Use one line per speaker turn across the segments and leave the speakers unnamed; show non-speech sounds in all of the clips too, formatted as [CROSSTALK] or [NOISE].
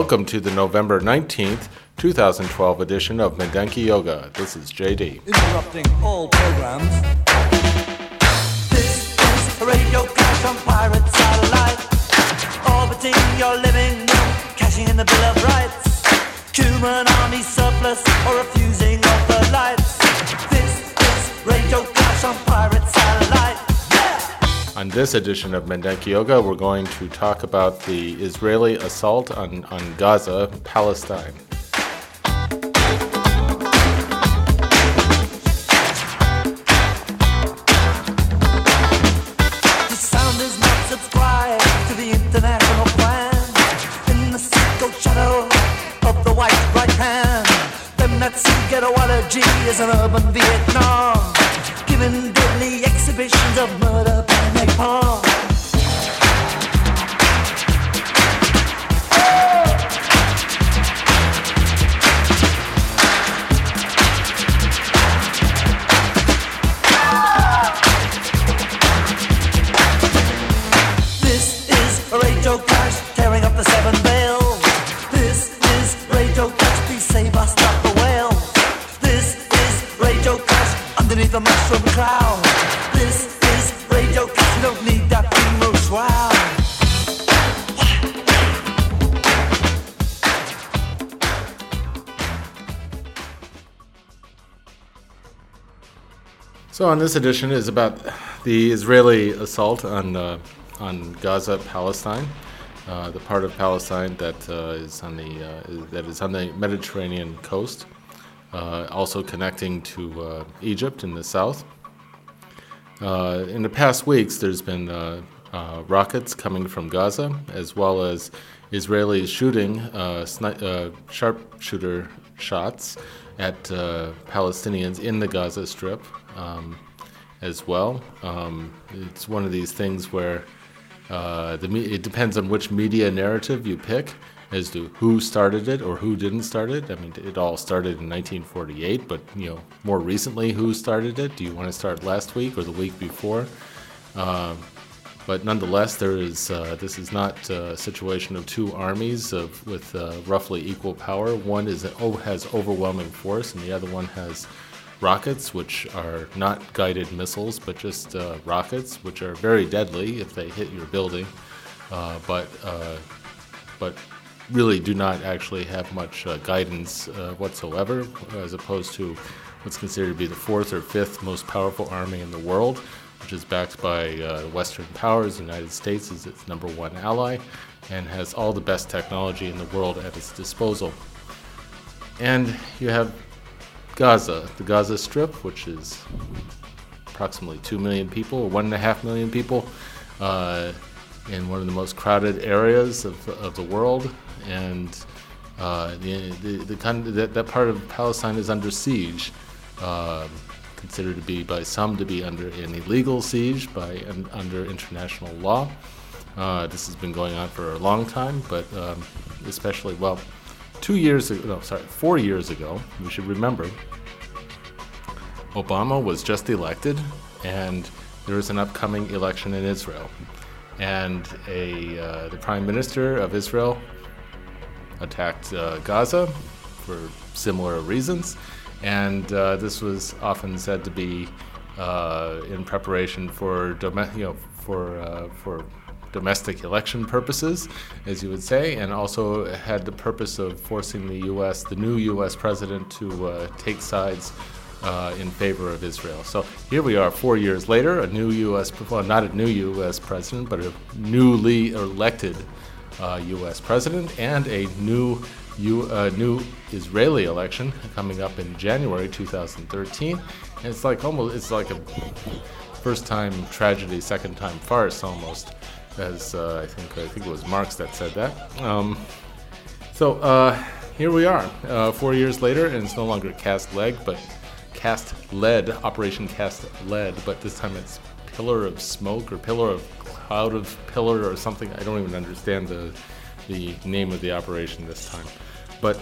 Welcome to the November 19th, 2012 edition of Mindenki Joga. This is JD.
interrupting all programs.
This is radio crash on pirate satellite. Orbiting your living room, cashing in the Bill of Rights. Human army surplus or refusing of the lights. This is radio crash on pirate satellite.
On this edition of Mindenki Joga, we're going to talk about the Israeli assault on, on Gaza, Palestine.
An urban Vietnam, giving deadly exhibitions of murder by napalm. Uh.
So, on this edition is about the Israeli assault on uh, on Gaza, Palestine, uh, the part of Palestine that uh, is on the uh, that is on the Mediterranean coast, uh, also connecting to uh, Egypt in the south. In the past weeks, there's been uh, uh, rockets coming from Gaza, as well as Israelis shooting uh, uh, sharpshooter shots at uh, Palestinians in the Gaza Strip um, as well. Um, it's one of these things where uh, the me- it depends on which media narrative you pick as to who started it or who didn't start it. I mean, it all started in 1948, but you know, more recently, who started it? Do you want to start last week or the week before? Um, but nonetheless, there is uh, this is not a situation of two armies of with uh, roughly equal power. One is oh, has overwhelming force, and the other one has rockets, which are not guided missiles, but just uh, rockets, which are very deadly if they hit your building, uh, but uh, but really do not actually have much uh, guidance whatsoever, as opposed to what's considered to be the fourth or fifth most powerful army in the world, which is backed by uh, Western powers. The United States is its number one ally and has all the best technology in the world at its disposal. And you have Gaza, the Gaza Strip, which is approximately 2 million people, or 1.5 million people, uh, in one of the most crowded areas of, of the world. And uh, the, the, the that, that part of Palestine is under siege, um considered to be by some to be under an illegal siege by un, under international law. Uh, this has been going on for a long time, but um, especially, well, two years ago, no, sorry, four years ago, we should remember, Obama was just elected, and there is an upcoming election in Israel. And a, uh, the prime minister of Israel attacked uh, Gaza for similar reasons, and uh, this was often said to be uh, in preparation for dome- you know for uh, for domestic election purposes, as you would say, and also had the purpose of forcing the U.S. the new U.S. president to uh, take sides uh, in favor of Israel. So here we are, four years later, a new U.S. well, not a new U.S. president, but a newly elected uh, U.S. president, and a new U, uh, new Israeli election coming up in January 2013. And it's like almost it's like a first time tragedy, second time farce almost, as uh, I think I think it was Marx that said that. Um, so uh, here we are, uh, four years later, and it's no longer cast leg, but cast lead, Operation Cast Lead, but this time it's Pillar of Smoke or Pillar of Cloud of Pillar or something. I don't even understand the the name of the operation this time, but.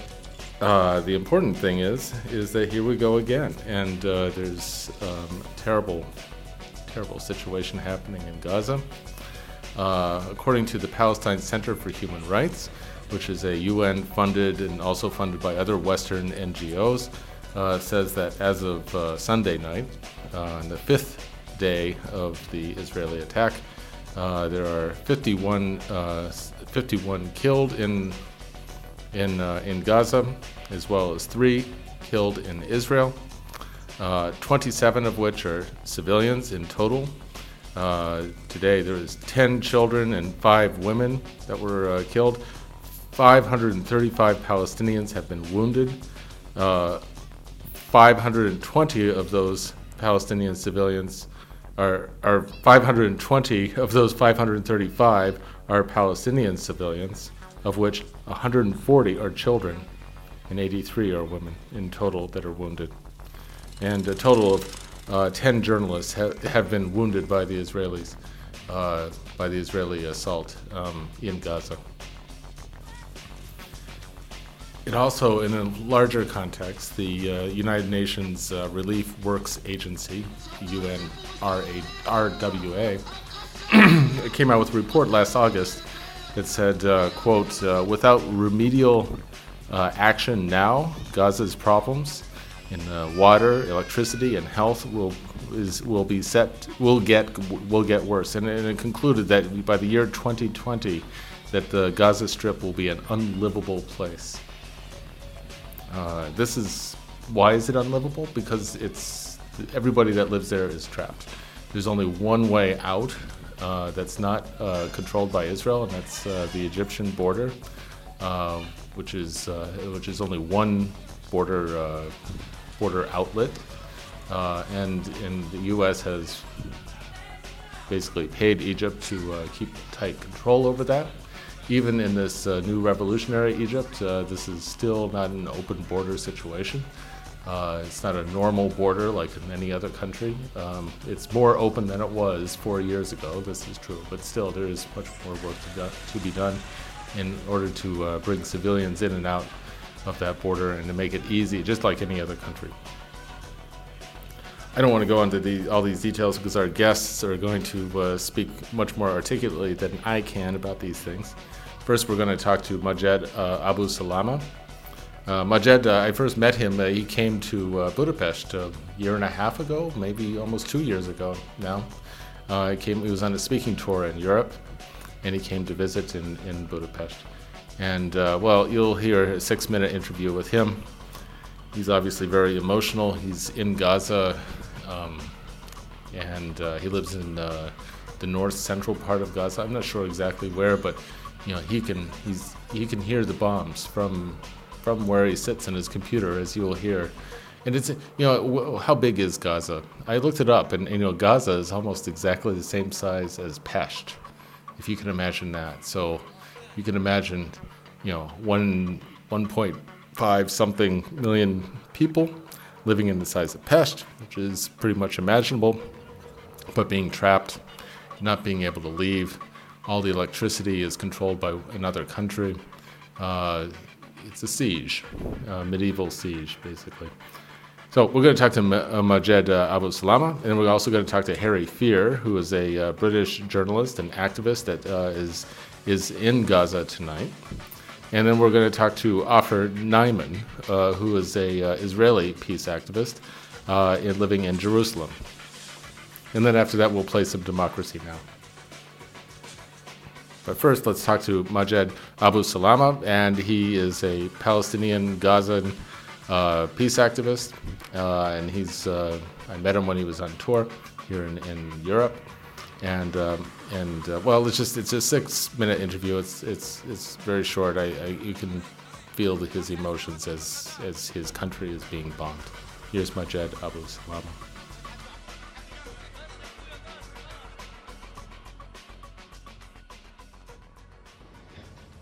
Uh, the important thing is, is that here we go again, and uh, there's um, terrible, terrible situation happening in Gaza. Uh, according to the Palestine Center for Human Rights, which is a UN funded and also funded by other Western NGOs, uh, says that as of uh, Sunday night, uh, on the fifth day of the Israeli attack, uh, there are 51, uh, 51 killed in in uh, in Gaza, as well as three killed in Israel. 27 of which are civilians in total. today, there is 10 children and five women that were killed. 535 Palestinians have been wounded. Uh, 520 of those Palestinian civilians are, are 520 of those 535 are Palestinian civilians, of which 140 are children and 83 are women in total that are wounded. And a total of uh, 10 journalists ha- have been wounded by the Israelis, uh, by the Israeli assault um, in Gaza. It also, in a larger context, the uh, United Nations uh, Relief Works Agency, UNRWA, [CLEARS THROAT] came out with a report last August that said, uh, quote, uh, without remedial uh, action now, Gaza's problems in uh, water, electricity, and health will is will be set will get will get worse. And, and it concluded that by the year 2020, that the Gaza Strip will be an unlivable place. Uh, this is why is it unlivable? Because it's everybody that lives there is trapped. There's only one way out uh, that's not uh, controlled by Israel, and that's uh, the Egyptian border, um, which is uh, which is only one border border outlet, and and the U.S. has basically paid Egypt to keep tight control over that even in this uh, new revolutionary Egypt, uh, this is still not an open border situation. Uh, it's not a normal border like in any other country. Um, it's more open than it was four years ago, this is true, but still there is much more work to, do, to be done in order to uh, bring civilians in and out of that border and to make it easy, just like any other country. I don't want to go into the, all these details because our guests are going to uh, speak much more articulately than I can about these things. First, we're going to talk to Majed uh, Abu Salama. Uh, Majed, uh, I first met him. Uh, he came to uh, Budapest a year and a half ago, maybe almost two years ago now. Uh, he came. He was on a speaking tour in Europe, and he came to visit in, in Budapest. And well, you'll hear a six-minute interview with him. He's obviously very emotional. He's in Gaza, um, and he lives in the north central part of Gaza. I'm not sure exactly where, but you know he can he's he can hear the bombs from from where he sits in his computer as you will hear. And it's you know how big is gaza? I looked it up and, you know gaza is almost exactly the same size as Pest if you can imagine that. So you can imagine you know one 1.5 something million people living in the size of Pest which is pretty much imaginable but being trapped not being able to leave all the electricity is controlled by another country. Uh, it's a siege, a medieval siege, basically. So we're going to talk to uh, Majed uh, Abu Salama, and we're also going to talk to Harry Fear, who is a uh, British journalist and activist that uh, is is in Gaza tonight. And then we're going to talk to Ofer Neiman, uh, who is a uh, Israeli peace activist in, living in Jerusalem. And then after that, we'll play some Democracy Now! But first, let's talk to Majed Abu Salama, and he is a Palestinian Gazan uh, peace activist. uh, and he's uh, I met him when he was on tour here in, in Europe, and um, and uh, well, it's just it's a six minute interview. It's it's it's very short. I, I you can feel his emotions as as his country is being bombed. Here's Majed Abu Salama.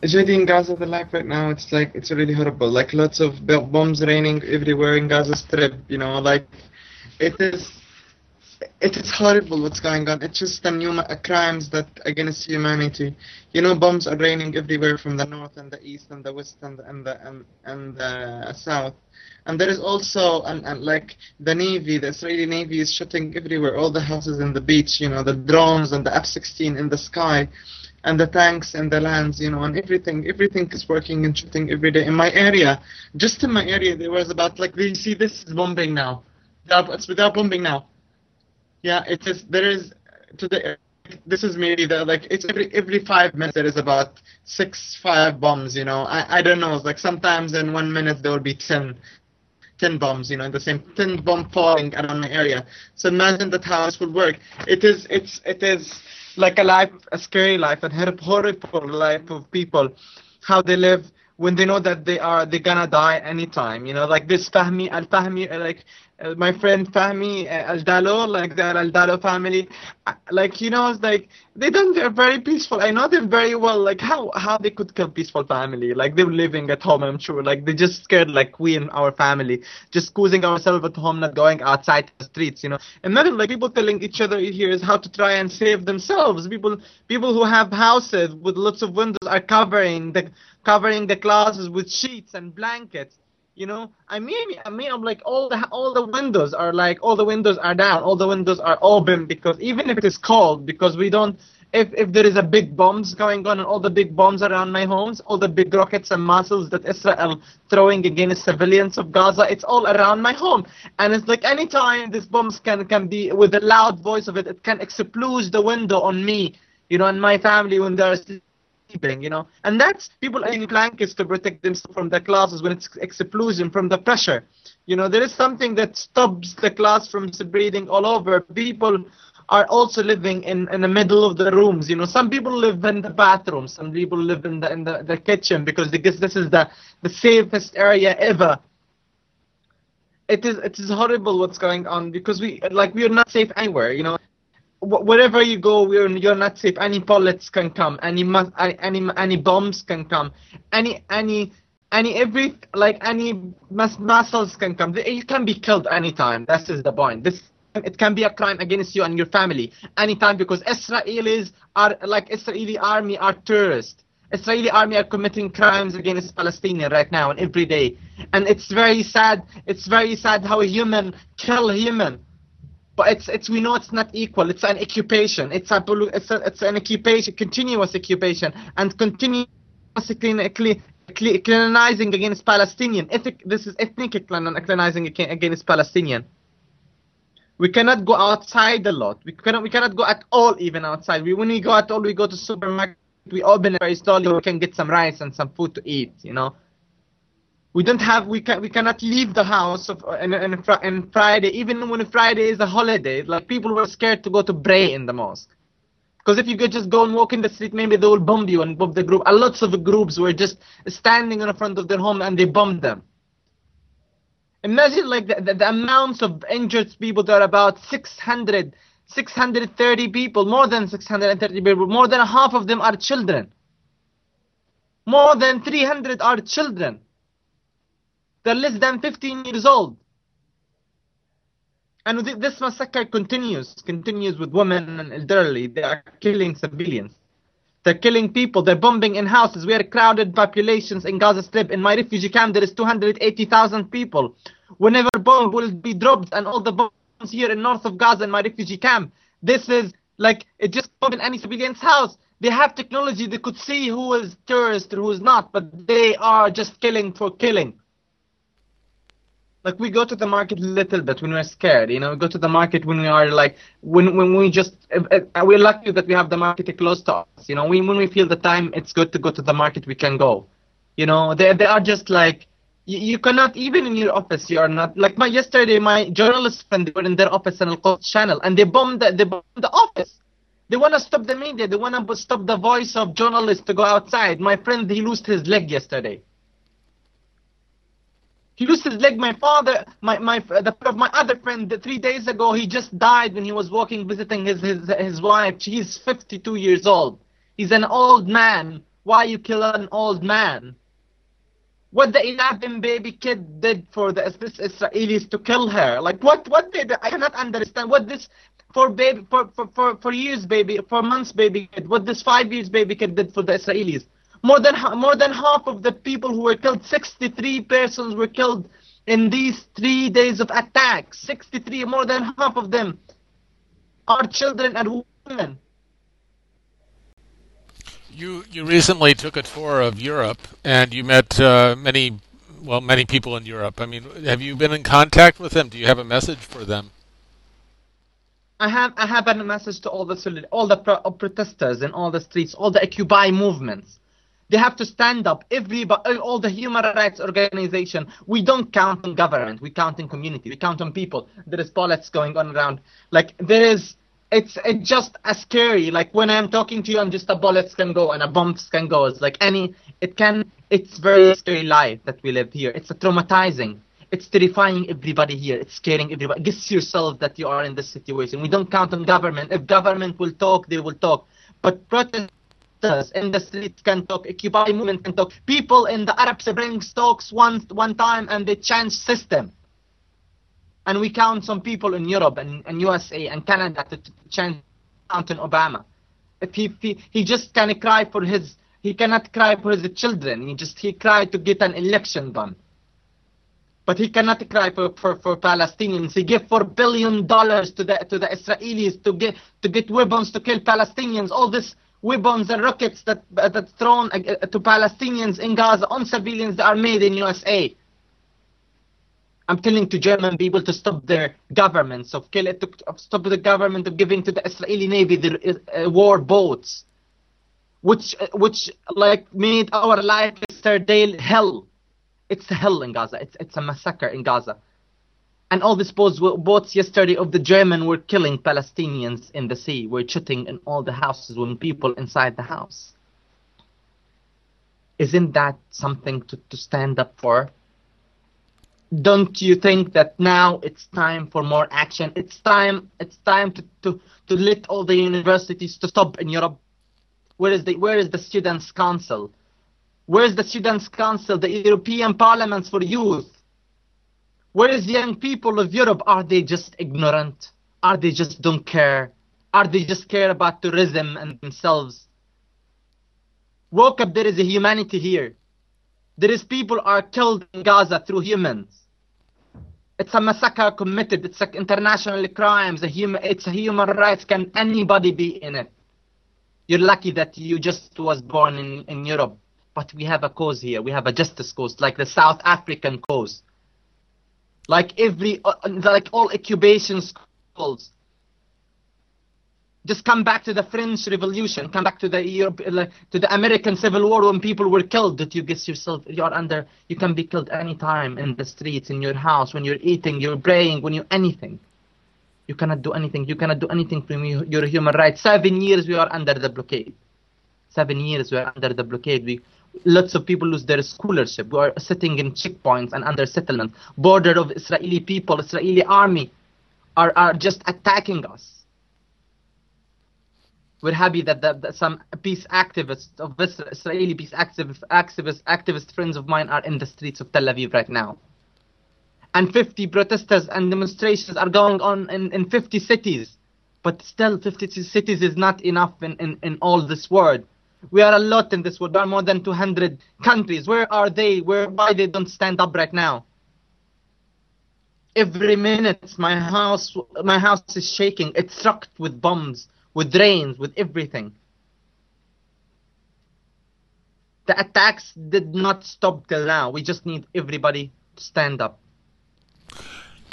It's really in Gaza, the life right now, it's like, it's really horrible. Like, lots of bombs raining everywhere in Gaza Strip, you know, like, it is, it is horrible what's going on. It's just the new ma- uh, crimes that against humanity. You know, bombs are raining everywhere from the north and the east and the west and the, and the, and, and the uh, south. And there is also, and, and like, the Navy, the Israeli Navy is shooting everywhere, all the houses in the beach, you know, the drones and the F-16 in the sky and the tanks and the lands, you know, and everything, everything is working and shooting every day. In my area, just in my area, there was about like, you see, this is bombing now. It's without bombing now. Yeah, it is. There is today. This is maybe the like it's every every five minutes there is about six five bombs. You know, I I don't know. It's like sometimes in one minute there will be ten. 10 bombs, you know, in the same 10 bomb falling around my area. So imagine that how this would work. It is, it's, it is like a life, a scary life, and horrible life of people, how they live when they know that they are, they're gonna die anytime, you know, like this Fahmi, Al-Fahmi, uh, like my friend Fahmi uh, Al-Dalo, like the Al-Dalo family, uh, like, you know, it's like, they don't, they're very peaceful. I know them very well, like how, how they could kill peaceful family, like they're living at home, I'm sure, like they just scared like we in our family, just squeezing ourselves at home, not going outside the streets, you know. Imagine like people telling each other here is how to try and save themselves. People, people who have houses with lots of windows are covering the, covering the closets with sheets and blankets. You know, I mean, I mean, I'm like all the all the windows are like all the windows are down, all the windows are open because even if it is cold, because we don't. If if there is a big bombs going on and all the big bombs around my homes, all the big rockets and missiles that Israel throwing against civilians of Gaza, it's all around my home, and it's like anytime these bombs can can be with a loud voice of it, it can explode the window on me, you know, and my family when they're sleeping, you know. And that's people in blankets to protect themselves from the classes when it's explosion from the pressure. You know, there is something that stops the class from spreading all over. People are also living in, in the middle of the rooms. You know, some people live in the bathrooms, some people live in the in the, the kitchen because they guess this is the, the safest area ever. It is it is horrible what's going on because we like we are not safe anywhere. You know, wherever you go, we're you're not safe. Any bullets can come. Any any any bombs can come. Any any any every like any mass muscles can come. You can be killed anytime. That is the point. This it can be a crime against you and your family anytime because Israelis are like Israeli army are terrorists. Israeli army are committing crimes against Palestinians right now and every day. And it's very sad. It's very sad how a human kill human but it's it's we know it's not equal. It's an occupation. It's a it's, a, it's an occupation, continuous occupation, and continuously colonizing against Palestinian. Ethnic, this is ethnic colonizing against Palestinian. We cannot go outside a lot. We cannot we cannot go at all even outside. We when we go at all, we go to supermarket. We open a slowly. We can get some rice and some food to eat. You know we don't have we can we cannot leave the house of and and and Friday even when Friday is a holiday like people were scared to go to pray in the mosque. Because if you could just go and walk in the street maybe they will bomb you and bomb the group. And lots of groups were just standing in front of their home and they bombed them. Imagine like the, the, the amounts of injured people there are about 600 630 people more than 630 people more than half of them are children. More than 300 are children they're less than 15 years old. And th- this massacre continues, continues with women and elderly. They are killing civilians. They're killing people. They're bombing in houses. We are crowded populations in Gaza Strip. In my refugee camp, there is 280,000 people. Whenever bomb will be dropped, and all the bombs here in north of Gaza in my refugee camp, this is like it just bomb in any civilian's house. They have technology. They could see who is terrorist or who is not, but they are just killing for killing like we go to the market a little bit when we're scared you know we go to the market when we are like when when we just we're lucky that we have the market close to us you know we, when we feel the time it's good to go to the market we can go you know they, they are just like You, you cannot even in your office. You are not like my yesterday. My journalist friend they were in their office in Al channel, and they bombed the, they bombed the office. They want to stop the media. They want to stop the voice of journalists to go outside. My friend, he lost his leg yesterday. He lost his leg. My father, my my the my other friend, three days ago, he just died when he was walking visiting his his his wife. She's 52 years old. He's an old man. Why you kill an old man? What the 11 baby kid did for the Israelis to kill her? Like what? What did I cannot understand what this for baby for, for, for, for years baby for months baby kid what this five years baby kid did for the Israelis more than more than half of the people who were killed 63 persons were killed in these three days of attacks 63 more than half of them are children and women.
You you recently took a tour of Europe and you met uh, many well many people in Europe. I mean have you been in contact with them? Do you have a message for them?
I have I have a message to all the all the pro- protesters in all the streets, all the Occupy movements. They have to stand up. Every all the human rights organization. We don't count on government. We count on community. We count on people. There is politics going on around. Like there is. It's it's just as scary. Like when I'm talking to you, I'm just a bullets can go and a bombs can go. It's like any. It can. It's very scary life that we live here. It's a traumatizing it's terrifying everybody here. It's scaring everybody. Guess yourself that you are in this situation. We don't count on government. If government will talk, they will talk. But protesters in the streets can talk. Occupy movement can talk. People in the Arab Spring talks one one time and they change system. And we count some people in Europe and, and USA and Canada to, change count on Obama. If he, he he just can cry for his he cannot cry for his children. He just he cried to get an election done but he cannot cry for, for, for Palestinians. He gave four billion dollars to the to the Israelis to get to get weapons to kill Palestinians. All these weapons and rockets that uh, that thrown uh, to Palestinians in Gaza on civilians that are made in USA. I'm telling to German people to stop their governments of kill it, to stop the government of giving to the Israeli Navy the uh, war boats, which uh, which like made our life yesterday hell it's hell in Gaza. It's it's a massacre in Gaza. And all these boats, boats yesterday of the German were killing Palestinians in the sea. Were shooting in all the houses when people inside the house. Isn't that something to, to stand up for? Don't you think that now it's time for more action? It's time it's time to, to, to let all the universities to stop in Europe. Where is the where is the students' council? Where's the Students' Council, the European Parliaments for Youth? Where is the young people of Europe? Are they just ignorant? Are they just don't care? Are they just care about tourism and themselves? Woke up, there is a humanity here. There is people are killed in Gaza through humans. It's a massacre committed. It's like international crimes. A human, it's a human rights. Can anybody be in it? You're lucky that you just was born in, in Europe but we have a cause here. We have a justice cause, like the South African cause. Like every, uh, like all occupation schools. Just come back to the French Revolution. Come back to the Europe, to the American Civil War when people were killed. That you guess yourself you're under. You can be killed anytime in the streets, in your house, when you're eating, you're praying, when you're anything. You cannot do anything. You cannot do anything from your human rights. Seven years we are under the blockade. Seven years we are under the blockade. We lots of people lose their scholarship. We are sitting in checkpoints and under settlement. Border of Israeli people, Israeli army are, are just attacking us. We're happy that, that, that some peace activists of Israeli peace activist, activist, activist friends of mine are in the streets of Tel Aviv right now. And 50 protesters and demonstrations are going on in, in 50 cities. But still, 50 cities is not enough in, in, in all this world we are a lot in this world. There are more than 200 countries. Where are they? Where why they don't stand up right now? Every minute, my house, my house is shaking. It's rocked with bombs, with rains, with everything. The attacks did not stop till now. We just need everybody to stand up.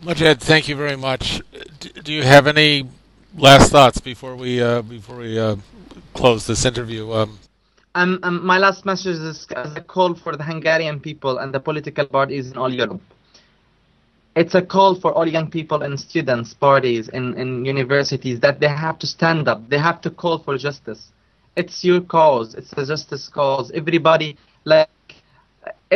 Majed, thank you very much. Do you have any last thoughts before we uh, before we uh, close this interview? Um,
um, um, my last message is a call for the Hungarian people and the political parties in all Europe. It's a call for all young people and students, parties and, in universities that they have to stand up. They have to call for justice. It's your cause. It's a justice cause. Everybody, like,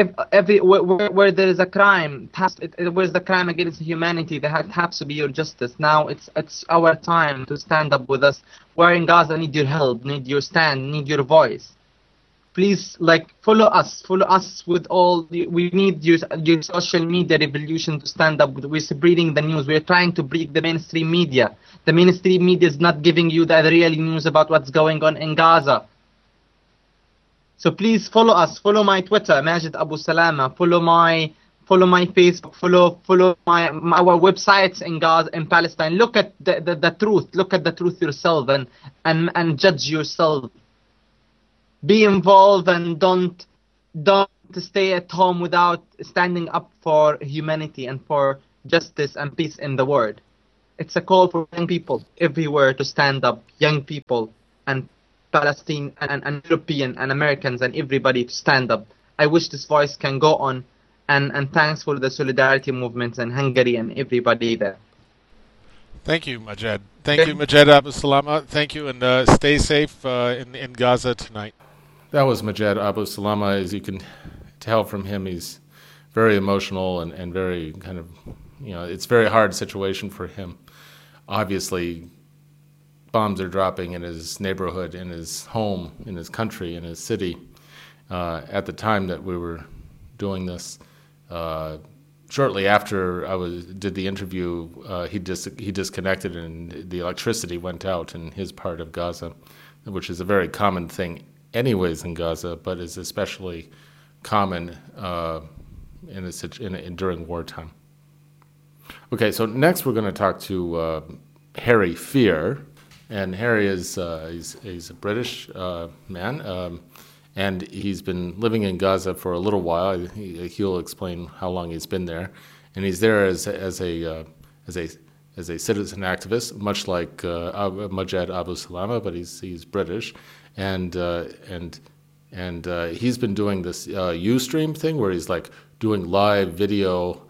if, every where, where, there is a crime, has, it, it, where's the crime against humanity? There has, has to be your justice. Now it's it's our time to stand up with us. We're in Gaza. Need your help. Need your stand. Need your voice please like follow us follow us with all the, we need your, your social media revolution to stand up we're spreading the news we're trying to break the mainstream media the mainstream media is not giving you the real news about what's going on in gaza so please follow us. Follow my twitter Majed Abu Salama. Follow my follow my facebook. Follow follow my our websites in gaza in palestine. Look at the, the, the truth. Look at the truth yourself and and and judge yourself. Be involved and don't don't stay at home without standing up for humanity and for justice and peace in the world. It's a call for young people everywhere to stand up, young people and Palestine and, and European and Americans and everybody to stand up. I wish this voice can go on and, and thanks for the solidarity movements in Hungary and everybody there.
Thank you, Majed. Thank you, Majed Abu Salama. Thank you, and uh, stay safe uh, in, in Gaza tonight.
That was Majed Abu Salama. As you can tell from him, he's very emotional and, and very kind of, you know, it's very hard situation for him. Obviously, bombs are dropping in his neighborhood, in his home, in his country, in his city. Uh, at the time that we were doing this, uh, shortly after I was did the interview, uh, he dis- he disconnected and the electricity went out in his part of Gaza, which is a very common thing anyways in Gaza, but is especially common uh, in, a, in, in, during wartime. Okay, so next we're going to talk to uh, Harry Fear, and Harry is uh, he's, he's, a British uh, man, um, and he's been living in Gaza for a little while. He, will explain how long he's been there, and he's there as as a uh, as a as a citizen activist, much like uh, Majed Abu Salama, but he's he's British, and uh, and and uh, he's been doing this uh, UStream thing where he's like doing live video,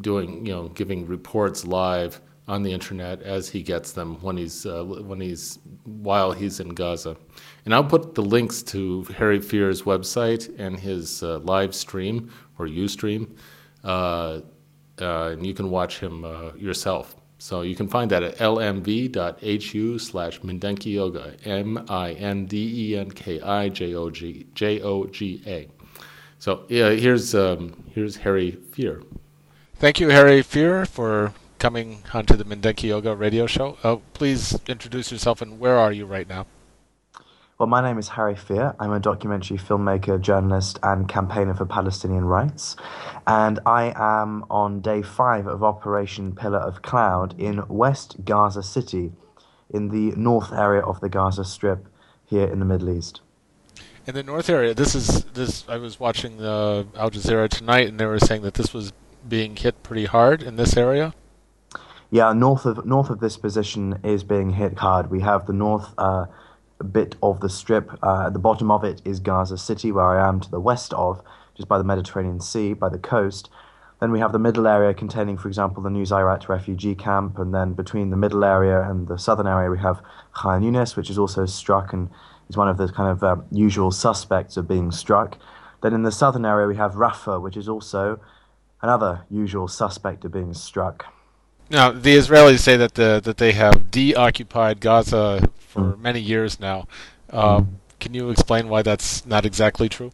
doing you know giving reports live on the internet as he gets them when he's uh, when he's while he's in Gaza. And I'll put the links to Harry Fear's website and his uh, live stream or UStream, uh, and you can watch him yourself. So you can find that at lmv.hu slash Mindenki Joga, M I N D E N K I J O G J O G A. So yeah, here's um, here's Harry Fear.
Thank you, Harry Fear, for coming onto the Mindenki Joga radio show. Oh, please introduce yourself and where are you right now?
Well, my name is Harry Fear. I'm a documentary filmmaker, journalist, and campaigner for Palestinian rights. And I am on day five of Operation Pillar of Cloud in West Gaza City, in the north area of the Gaza Strip here in the Middle East.
In the north area, this is this. I was watching the Al Jazeera tonight, and they were saying that this was being hit pretty hard in this area.
Yeah, north of north of this position is being hit hard. We have the north. Uh, bit of the strip. Uh, at the bottom of it is Gaza City, where I am to the west of, just by the Mediterranean Sea, by the coast. Then we have the middle area containing, for example, the Nusayrat refugee camp, and then between the middle area and the southern area we have Khan Yunis, which is also struck and is one of the kind of um, usual suspects of being struck. Then in the southern area we have Rafah, which is also another usual suspect of being struck.
Now, the Israelis say that the, that they have deoccupied Gaza for many years now. Mm. Can you explain why that's not exactly true?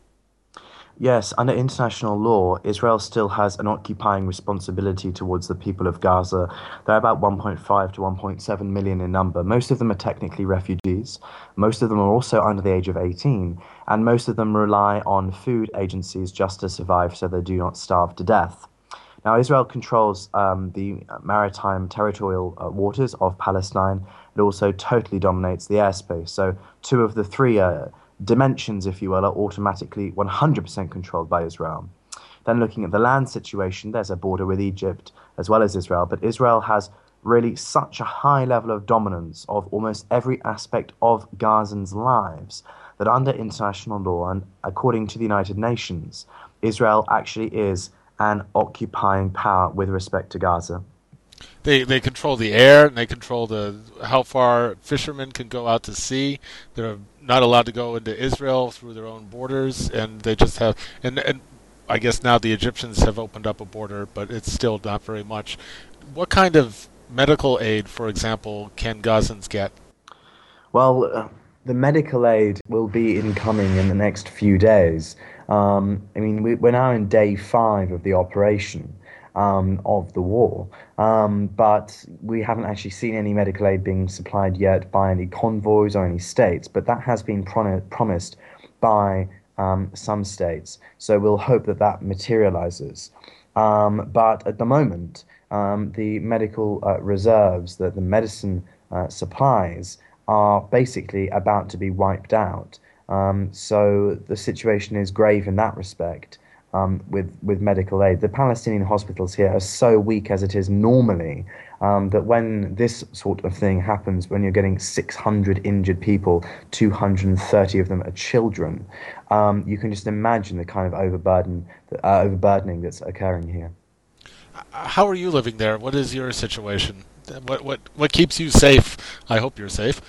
Yes, under international law, Israel still has an occupying responsibility towards the people of Gaza. They're about 1.5 to 1.7 million in number. Most of them are technically refugees. Most of them are also under the age of 18. And most of them rely on food agencies just to survive so they do not starve to death. Now, Israel controls um, the maritime territorial uh, waters of Palestine. It also totally dominates the airspace. So, two of the three uh, dimensions, if you will, are automatically 100% controlled by Israel. Then, looking at the land situation, there's a border with Egypt as well as Israel, but Israel has really such a high level of dominance of almost every aspect of Gazans' lives that under international law and according to the United Nations, Israel actually is an occupying power with respect to Gaza.
They they control the air and they control the how far fishermen can go out to sea. They're not allowed to go into Israel through their own borders, and they just have and and I guess now the Egyptians have opened up a border, but it's still not very much. What kind of medical aid, for example, can Gazans get?
Well, uh, the medical aid will be incoming in the next few days. Um, I mean, we, we're now in day five of the operation. Um, of the war, um, but we haven't actually seen any medical aid being supplied yet by any convoys or any states. But that has been prom- promised by um, some states. So we'll hope that that materializes. Um, but at the moment, um, the medical uh, reserves, that the medicine uh, supplies, are basically about to be wiped out. Um, so the situation is grave in that respect. Um, with with medical aid, the Palestinian hospitals here are so weak as it is normally um, that when this sort of thing happens, when you're getting 600 injured people, 230 of them are children, um, you can just imagine the kind of overburden, uh, overburdening that's occurring here.
How are you living there? What is your situation? What what what keeps you safe? I hope you're safe.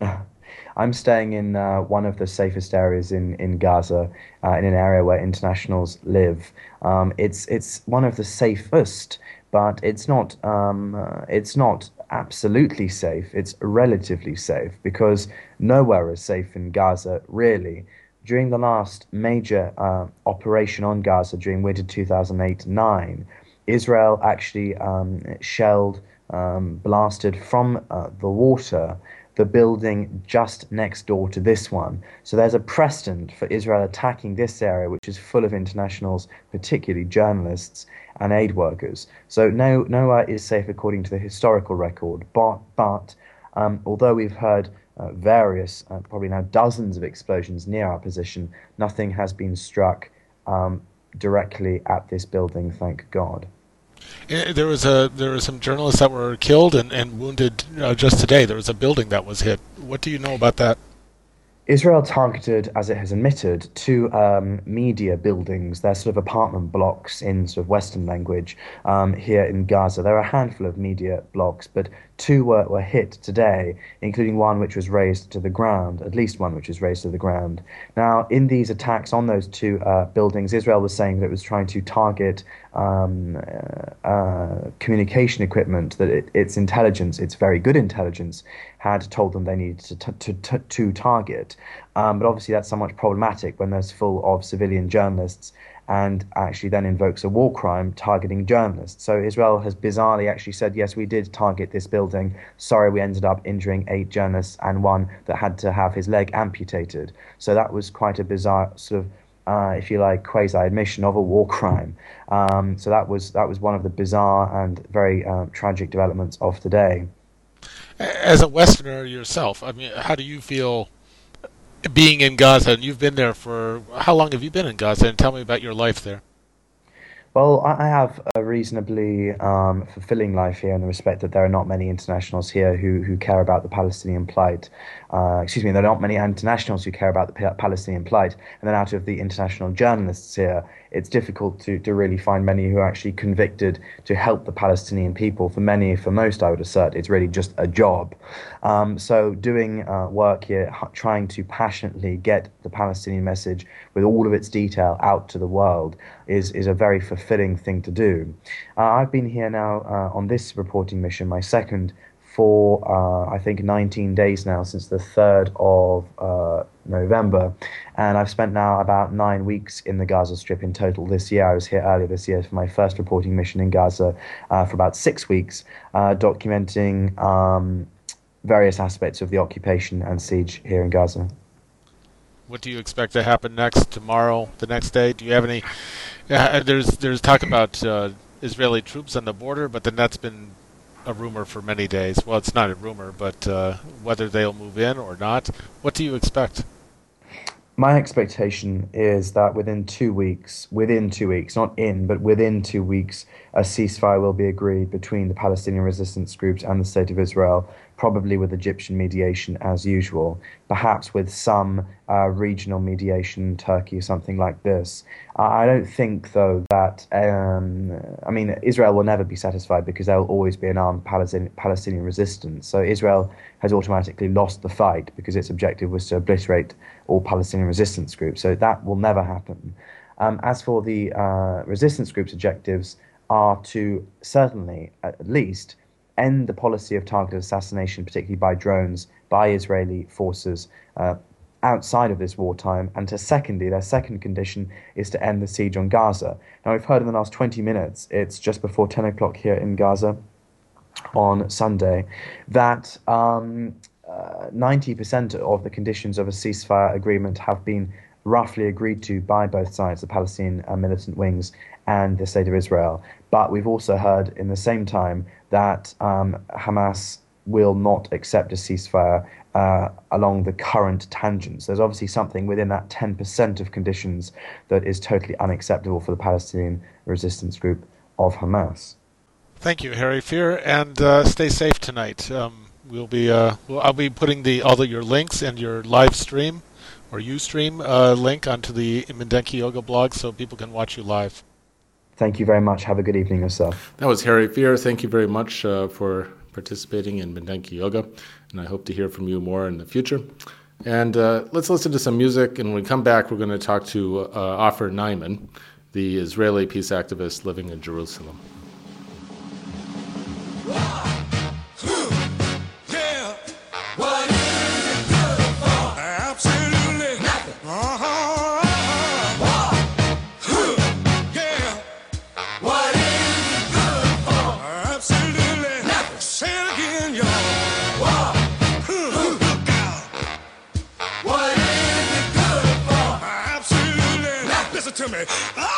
[LAUGHS]
I'm staying in uh, one of the safest areas in in Gaza, uh, in an area where internationals live. Um, it's it's one of the safest but it's not um, uh, it's not absolutely safe. It's relatively safe because nowhere is safe in Gaza really. During the last major uh, operation on Gaza during winter 2008-9, Israel actually um, shelled, um, blasted from uh, the water the building just next door to this one. So there's a precedent for Israel attacking this area, which is full of internationals, particularly journalists and aid workers. So no, nowhere is safe according to the historical record. But, but um, although we've heard uh, various, uh, probably now dozens of explosions near our position, nothing has been struck um, directly at this building, thank God.
Eh, there was a there were some journalists that were killed and and wounded uh, just today. There was a building that was hit. What do you know about that?
Israel targeted, as it has admitted, two um, media buildings. They're sort of apartment blocks in sort of Western language um, here in Gaza. There are a handful of media blocks, but two were, were hit today, including one which was razed to the ground, at least one which was razed to the ground. Now, in these attacks on those two uh, buildings, Israel was saying that it was trying to target um, uh, uh, communication equipment, that it, its intelligence, its very good intelligence, had told them they needed to, to, to, to target. Um, but obviously, that's somewhat problematic when there's full of civilian journalists and actually then invokes a war crime targeting journalists. So Israel has bizarrely actually said, yes, we did target this building. Sorry, we ended up injuring eight journalists and one that had to have his leg amputated. So that was quite a bizarre sort of. Uh, if you like, quasi admission of a war crime. Um, so that was that was one of the bizarre and very uh, tragic developments of today.
As a Westerner yourself, I mean, how do you feel being in Gaza, and you've been there for how long have you been in Gaza? And tell me about your life there.
Well, I have a reasonably um, fulfilling life here in the respect that there are not many internationals here who, who care about the Palestinian plight. Uh, excuse me, there are not many internationals who care about the Palestinian plight. And then out of the international journalists here, it's difficult to, to really find many who are actually convicted to help the Palestinian people. For many, for most, I would assert, it's really just a job. Um, so doing uh, work here, trying to passionately get the Palestinian message with all of its detail out to the world is, is a very fulfilling thing to do. Uh, I've been here now uh, on this reporting mission, my second for uh, I think 19 days now since the 3rd of uh, November, and I've spent now about nine weeks in the Gaza Strip in total this year. I was here earlier this year for my first reporting mission in Gaza uh, for about six weeks, uh, documenting um, various aspects of the occupation and siege here in Gaza.
What do you expect to happen next tomorrow, the next day? Do you have any? there's there's talk about uh, Israeli troops on the border, but then that's been a rumor for many days. Well, it's not a rumor, but uh, whether they'll move in or not. What do you expect?
My expectation is that within two weeks, within two weeks, not in, but within two weeks, a ceasefire will be agreed between the Palestinian resistance groups and the State of Israel, probably with Egyptian mediation as usual, perhaps with some uh, regional mediation, Turkey or something like this. I don't think, though, that um, I mean Israel will never be satisfied because there will always be an armed Palestinian, Palestinian resistance. So Israel has automatically lost the fight because its objective was to obliterate all Palestinian resistance groups. So that will never happen. Um, as for the uh, resistance groups' objectives, are to certainly, at least, end the policy of targeted assassination, particularly by drones, by Israeli forces uh, outside of this wartime. And to secondly, their second condition is to end the siege on Gaza. Now, we've heard in the last 20 minutes, it's just before 10 o'clock here in Gaza on Sunday, that um, 90% of the conditions of a ceasefire agreement have been roughly agreed to by both sides, the Palestinian uh, militant wings and the state of Israel. But we've also heard in the same time that um, Hamas will not accept a ceasefire uh, along the current tangents. There's obviously something within that 10% of conditions that is totally unacceptable for the Palestinian resistance group of Hamas.
Thank you, Harry Fear, and uh, stay safe tonight. Um, we'll be uh, well, I'll be putting the all the your links and your live stream or UStream uh, link onto the Mindenki Joga blog so people can watch you live.
Thank you very much. Have a good evening yourself.
That was Harry Fear. Thank you very much uh, for participating in Mindenki Joga, and I hope to hear from you more in the future. And uh, let's listen to some music, and when we come back, we're going to talk to uh, Ofer Neiman, the Israeli peace activist living in Jerusalem. to me.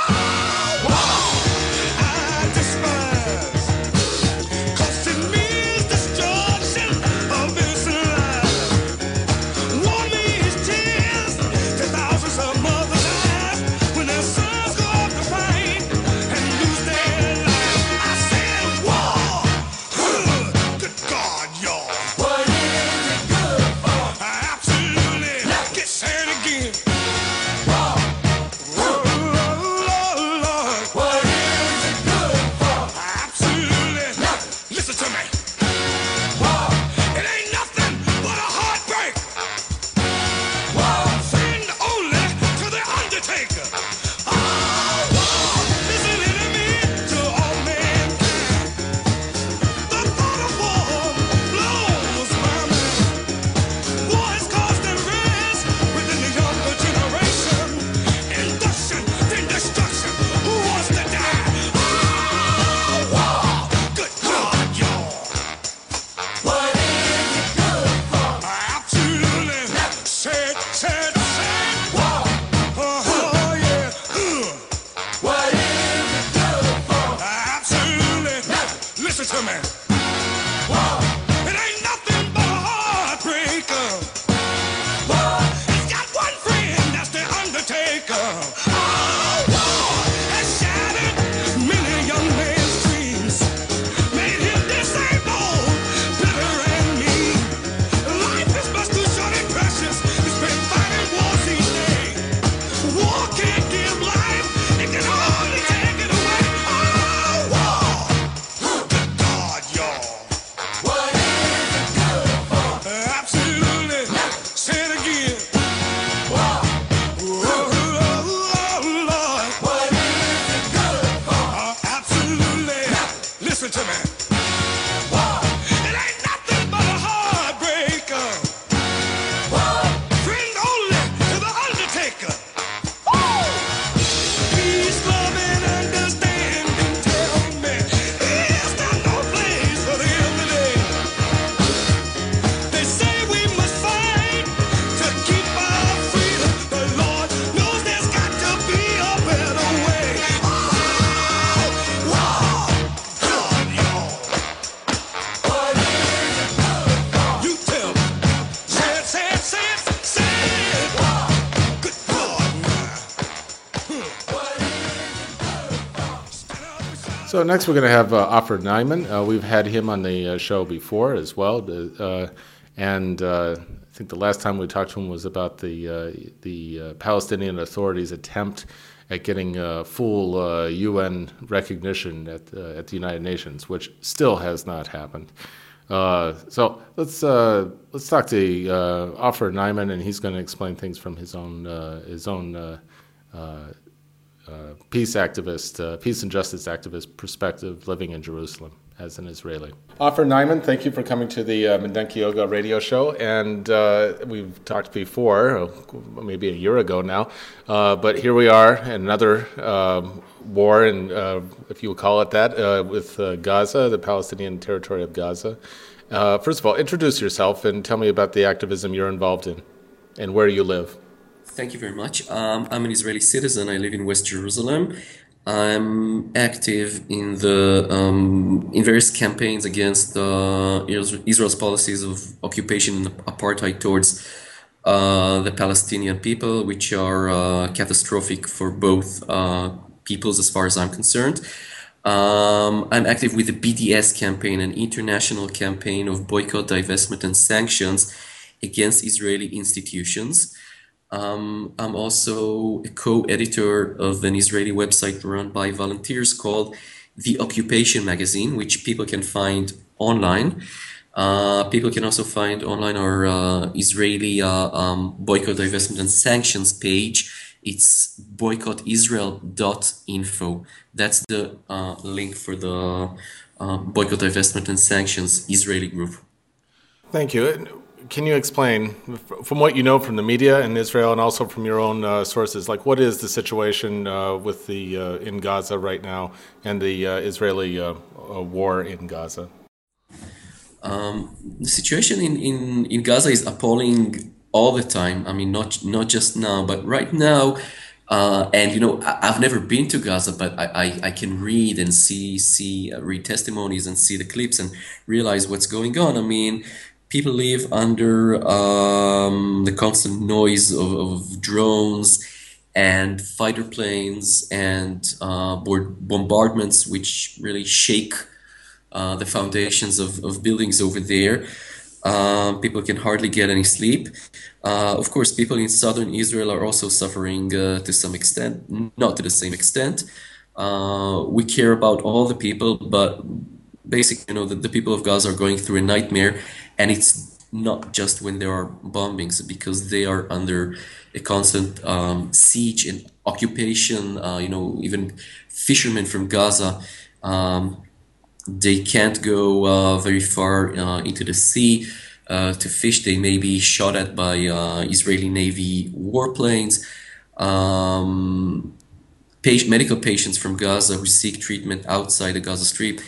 So next we're going to have uh, Ofer Neiman. Uh, we've had him on the uh, show before as well, uh, and uh, I think the last time we talked to him was about the uh, the Palestinian Authority's attempt at getting full UN recognition at at the United Nations, which still has not happened. so let's let's talk to Ofer Neiman, and he's going to explain things from his own his own uh, peace activist, uh, peace and justice activist perspective living in Jerusalem as an Israeli. Ofer Neiman, thank you for coming to the uh, Joga radio show. And uh, we've talked before, uh, maybe a year ago now, uh, but here we are, another um, war, and if you will call it that, with Gaza, the Palestinian territory of Gaza. first of all, introduce yourself and tell me about the activism you're involved in and where you live.
Thank you very much. Um, I'm an Israeli citizen. I live in West Jerusalem. I'm active in the um, in various campaigns against uh, Israel's policies of occupation and apartheid towards uh, the Palestinian people, which are uh, catastrophic for both uh, peoples, as far as I'm concerned. Um, I'm active with the BDS campaign, an international campaign of boycott, divestment, and sanctions against Israeli institutions. Um, I'm also a co-editor of an Israeli website run by volunteers called The Occupation Magazine, which people can find online. Uh, people can also find online our uh, Israeli uh, um, boycott, divestment, and sanctions page. It's boycottisrael.info. That's the uh, link for the uh, boycott, divestment, and sanctions Israeli group.
Thank you can you explain, from what you know from the media in Israel and also from your own uh, sources, like what is the situation uh, with the uh, in Gaza right now and the uh, Israeli uh, uh, war in Gaza?
Um, the situation in, in, in Gaza is appalling all the time. I mean, not not just now, but right now. and you know, I, have never been to Gaza, but I, I, I, can read and see see read testimonies and see the clips and realize what's going on. I mean, people live under um, the constant noise of, of, drones and fighter planes and uh, bombardments, which really shake uh, the foundations of, of buildings over there. Um, people can hardly get any sleep. Uh, of course, people in southern Israel are also suffering uh, to some extent, not to the same extent. Uh, we care about all the people, but basically, you know, the, the people of Gaza are going through a nightmare and it's not just when there are bombings because they are under a constant um, siege and occupation uh, you know even fishermen from gaza um, they can't go uh, very far uh, into the sea uh, to fish. They may be shot at by uh, israeli navy warplanes. Um, medical patients from gaza who seek treatment outside the gaza strip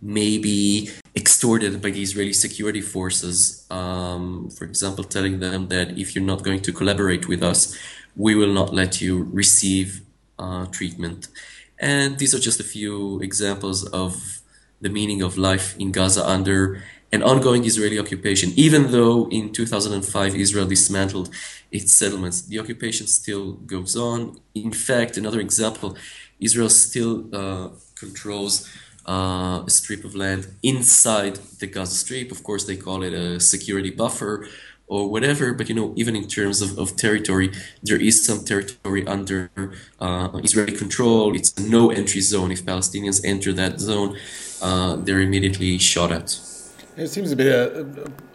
may be extorted by the Israeli security forces, um, for example, telling them that if you're not going to collaborate with us, we will not let you receive uh, treatment. And these are just a few examples of the meaning of life in Gaza under an ongoing Israeli occupation. Even though in 2005 Israel dismantled its settlements, the occupation still goes on. In fact, another example, Israel still uh, controls uh, a strip of land inside the Gaza Strip. Of course, they call it a security buffer or whatever, but you know, even in terms of, of territory, there is some territory under uh, Israeli control. It's a no entry zone. If Palestinians enter that zone, uh, they're immediately shot at.
It seems to be a,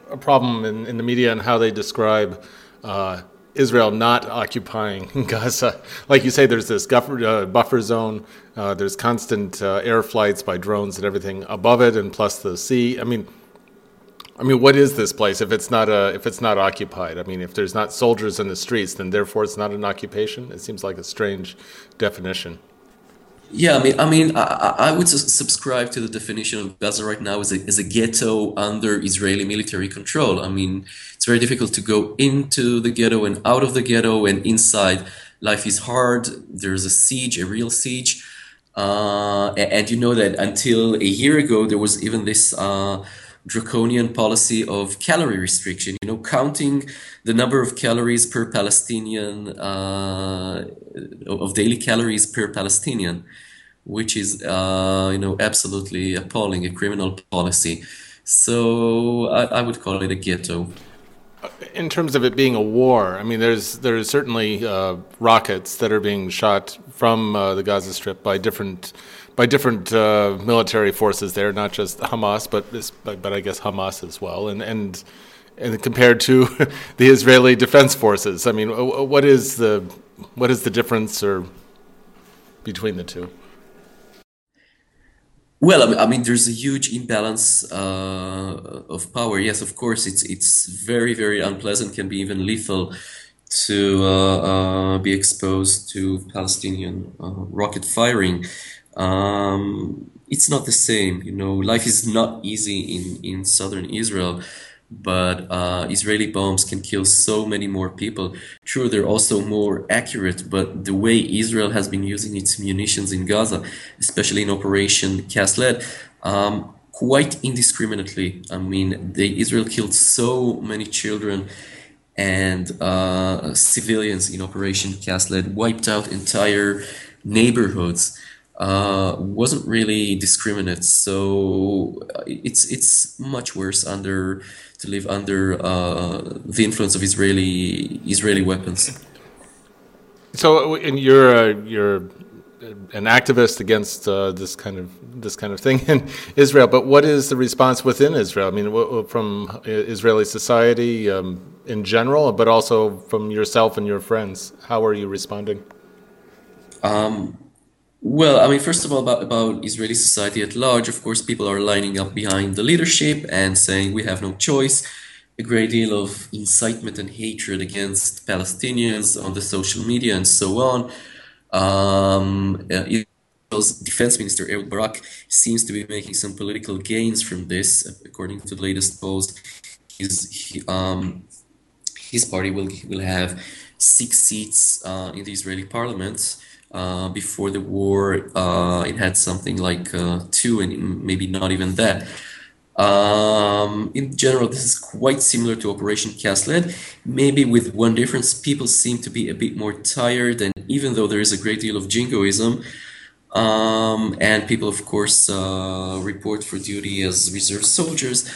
a problem in, in the media and how they describe uh, Israel not occupying [LAUGHS] Gaza. Like you say, there's this buffer, uh, buffer zone. Uh, there's constant uh, air flights by drones and everything above it, and plus the sea. I mean, I mean, what is this place if it's not a, if it's not occupied? I mean, if there's not soldiers in the streets, then therefore it's not an occupation. It seems like a strange definition.
Yeah, I mean, I mean, I, I would subscribe to the definition of Gaza right now as a, as a ghetto under Israeli military control. I mean, it's very difficult to go into the ghetto and out of the ghetto and inside. Life is hard. There's a siege, a real siege. Uh, and, you know that until a year ago, there was even this uh, draconian policy of calorie restriction, you know, counting the number of calories per Palestinian, uh, of daily calories per Palestinian, which is uh, you know absolutely appalling, a criminal policy. So I, I would call it a ghetto.
In terms of it being a war, I mean, there's there's certainly uh, rockets that are being shot from uh, the Gaza Strip by different by different uh, military forces there, not just Hamas, but but I guess Hamas as well, and and and compared to [LAUGHS] the Israeli Defense Forces, I mean, what is the what is the difference or between the two?
Well, I mean, there's a huge imbalance uh, of power. Yes, of course, it's it's very very unpleasant, can be even lethal to uh, uh, be exposed to Palestinian uh, rocket firing. Um, it's not the same, you know. Life is not easy in in southern Israel but uh, Israeli bombs can kill so many more people. True, they're also more accurate, but the way Israel has been using its munitions in Gaza, especially in Operation Cast Lead, um, quite indiscriminately. I mean, they, Israel killed so many children and uh, civilians in Operation Cast Lead, wiped out entire neighborhoods. Uh, wasn't really discriminate, so uh, it's it's much worse under to live under uh, the influence of Israeli Israeli weapons.
So, and you're uh, you're an activist against uh, this kind of this kind of thing in [LAUGHS] Israel. But what is the response within Israel? I mean, from Israeli society um, in general, but also from yourself and your friends. How are you responding?
Um, well, I mean, first of all, about, about Israeli society at large, of course, people are lining up behind the leadership and saying we have no choice. A great deal of incitement and hatred against Palestinians on the social media and so on. Um, uh, Israel's defense minister, Ehud Barak, seems to be making some political gains from this. According to the latest polls, his, he, um, his party will, will have six seats uh, in the Israeli parliament. Uh, before the war, uh, it had something like uh, two, and maybe not even that. Um, in general, this is quite similar to Operation Cast maybe with one difference. People seem to be a bit more tired, and even though there is a great deal of jingoism, um, and people, of course, uh, report for duty as reserve soldiers,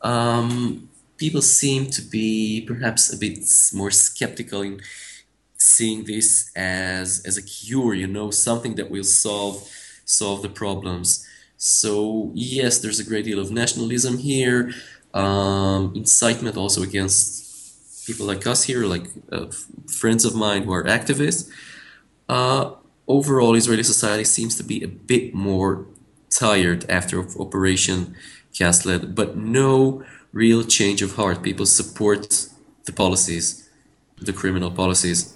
um, people seem to be perhaps a bit more skeptical in seeing this as as a cure, you know, something that will solve solve the problems. So yes, there's a great deal of nationalism here, um, incitement also against people like us here, like uh, friends of mine who are activists. Uh, overall, Israeli society seems to be a bit more tired after Operation Cast Lead, but no real change of heart. People support the policies, the criminal policies.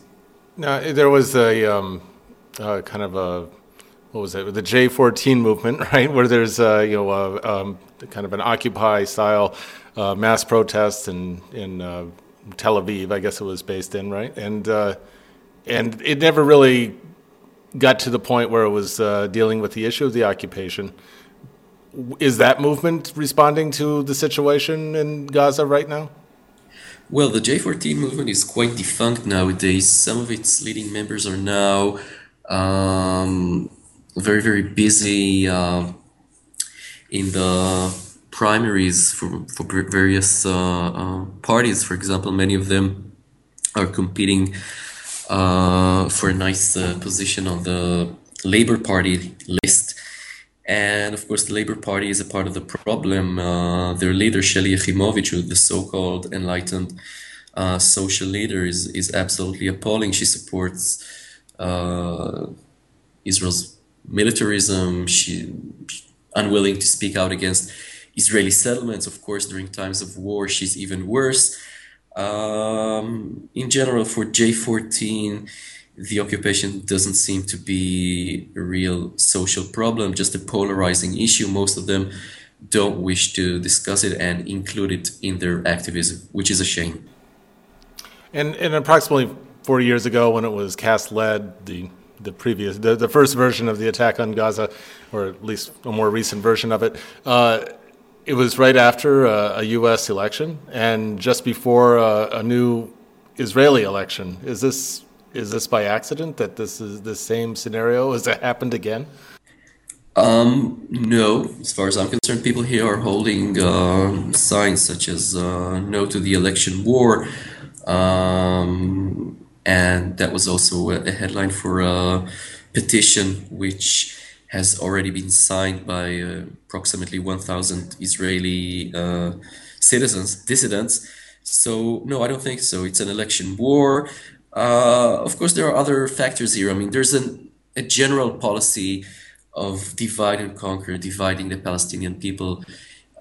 Now, there was a um, uh, kind of a what was it? The J14 movement, [LAUGHS] right? Where there's you know um, kind of an Occupy style uh, mass protest in in uh, Tel Aviv, I guess it was based in, right? And uh, and it never really got to the point where it was dealing with the issue of the occupation. Is that movement responding to the situation in Gaza right now?
Well, the J14 movement is quite defunct nowadays. Some of its leading members are now um, very, very busy uh, in the primaries for, for various uh, uh, parties. For example, many of them are competing uh, for a nice uh, position on the Labour Party list. And of course, the Labour Party is a part of the problem. Uh, their leader, Shelly Yachimovich, the so-called enlightened uh, social leader, is, is absolutely appalling. She supports uh, Israel's militarism. She unwilling to speak out against Israeli settlements. Of course, during times of war, she's even worse. Um, in general, for J14, the occupation doesn't seem to be a real social problem, just a polarizing issue. Most of them don't wish to discuss it and include it in their activism, which is a shame.
And, and approximately 40 years ago, when it was Cast Lead, the the previous, the, the first version of the attack on Gaza, or at least a more recent version of it, uh, it was right after a, a, U.S. election and just before a, a new Israeli election. Is this is this by accident that this is the same scenario? Has happened again?
Um, no, as far as I'm concerned, people here are holding uh, signs such as uh, "No to the election war," um, and that was also a, a headline for a petition which has already been signed by uh, approximately 1,000 Israeli uh, citizens, dissidents. So no, I don't think so. It's an election war. Uh, of course, there are other factors here. I mean, there's an, a general policy of divide and conquer, dividing the Palestinian people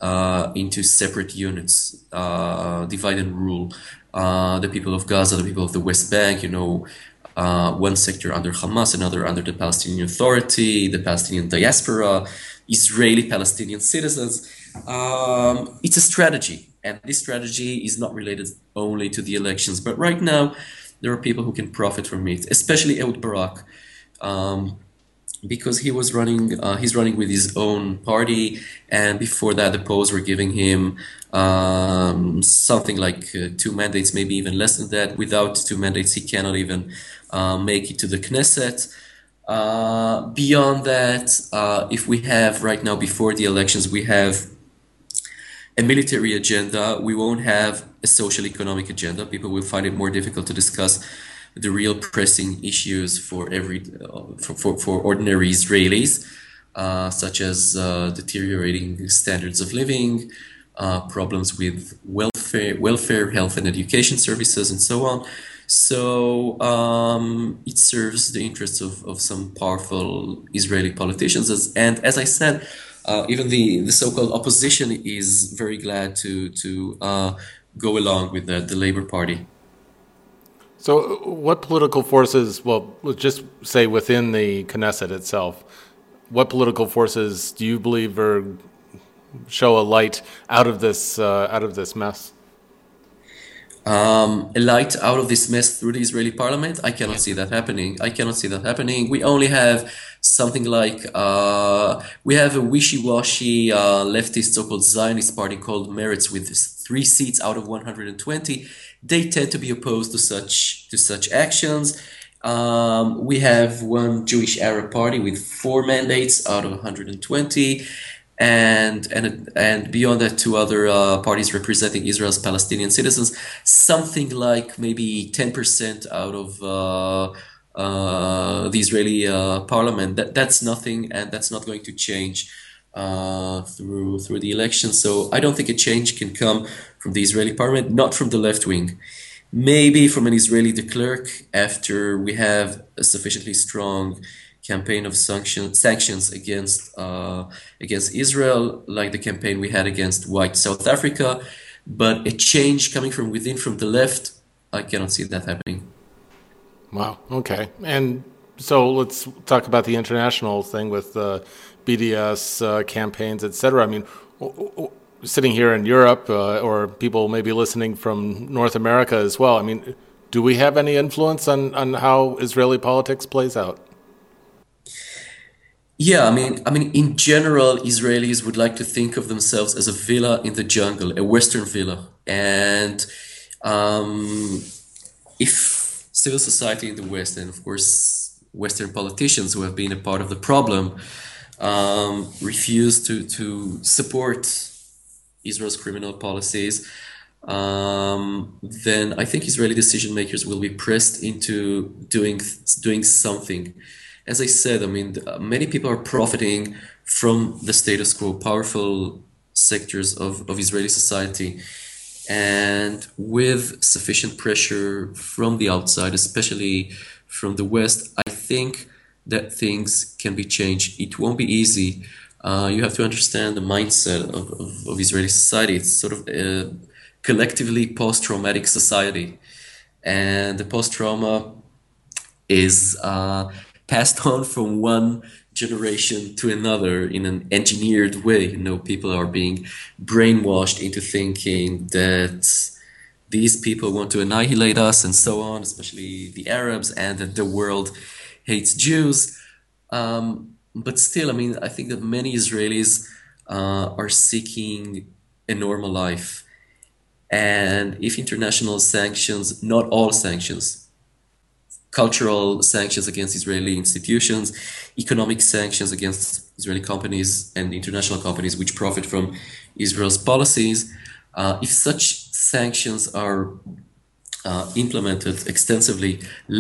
uh, into separate units, uh, divide and rule. Uh, the people of Gaza, the people of the West Bank, you know, uh, one sector under Hamas, another under the Palestinian Authority, the Palestinian diaspora, Israeli Palestinian citizens. Um, it's a strategy, and this strategy is not related only to the elections. But right now, there are people who can profit from it, especially Ehud Barak. Um, because he was running uh, he's running with his own party and before that the polls were giving him um, something like uh, two mandates maybe even less than that without two mandates he cannot even uh, make it to the knesset uh, beyond that uh, if we have right now before the elections we have a military agenda we won't have a social economic agenda people will find it more difficult to discuss the real pressing issues for every uh, for, for, for, ordinary Israelis, uh, such as uh, deteriorating standards of living, uh, problems with welfare, welfare, health and education services, and so on. So um, it serves the interests of, of some powerful Israeli politicians, as, and as I said. Uh, even the, the so-called opposition is very glad to to uh, go along with the, the Labor Party.
So, what political forces, well, let's just say within the Knesset itself, what political forces do you believe are show a light out of this uh, out of this mess?
Um, a light out of this mess through the Israeli parliament? I cannot see that happening. I cannot see that happening. We only have something like uh, we have a wishy-washy uh, leftist so-called Zionist party called Meretz with three seats out of 120 they tend to be opposed to such to such actions. Um, we have one Jewish Arab party with four mandates out of 120, and and and beyond that, two other uh, parties representing Israel's Palestinian citizens. Something like maybe 10% out of uh, uh, the Israeli uh, parliament. That that's nothing, and that's not going to change uh, through through the election. So I don't think a change can come from the Israeli parliament, not from the left wing. Maybe from an Israeli de after we have a sufficiently strong campaign of sanction, sanctions against uh, against Israel, like the campaign we had against white South Africa. But a change coming from within, from the left, I cannot see that happening.
Wow. Okay. And so let's talk about the international thing with uh, BDS uh, campaigns, et cetera. I mean, sitting here in Europe, uh, or people maybe listening from North America as well. I mean, do we have any influence on, on how Israeli politics plays out?
Yeah, I mean, I mean, in general, Israelis would like to think of themselves as a villa in the jungle, a Western villa, and um, if civil society in the West, and of course Western politicians who have been a part of the problem, um, refuse to, to support Israel's criminal policies, um, then I think Israeli decision makers will be pressed into doing doing something. As I said, I mean, many people are profiting from the status quo, powerful sectors of, of Israeli society. And with sufficient pressure from the outside, especially from the West, I think that things can be changed. It won't be easy. Uh, you have to understand the mindset of, of, of Israeli society. It's sort of a collectively post traumatic society. And the post trauma is uh, passed [LAUGHS] on from one generation to another in an engineered way. You know, people are being brainwashed into thinking that these people want to annihilate us and so on, especially the Arabs, and that the world hates Jews. Um, but still, I mean, I think that many Israelis uh, are seeking a normal life. And if international sanctions, not all sanctions, cultural sanctions against Israeli institutions, economic sanctions against Israeli companies and international companies which profit from Israel's policies. Uh, if such sanctions are uh, implemented extensively,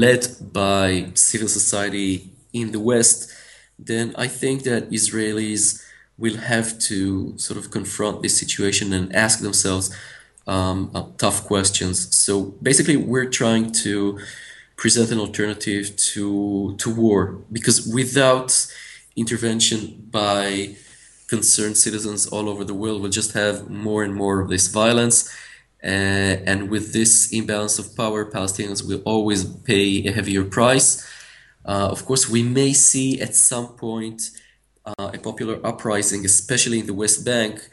led by civil society in the West, then I think that Israelis will have to sort of confront this situation and ask themselves um, uh, tough questions. So basically, we're trying to present an alternative to to war because without intervention by concerned citizens all over the world, we'll just have more and more of this violence. Uh, and with this imbalance of power, Palestinians will always pay a heavier price. Uh, of course, we may see at some point uh, a popular uprising, especially in the West Bank,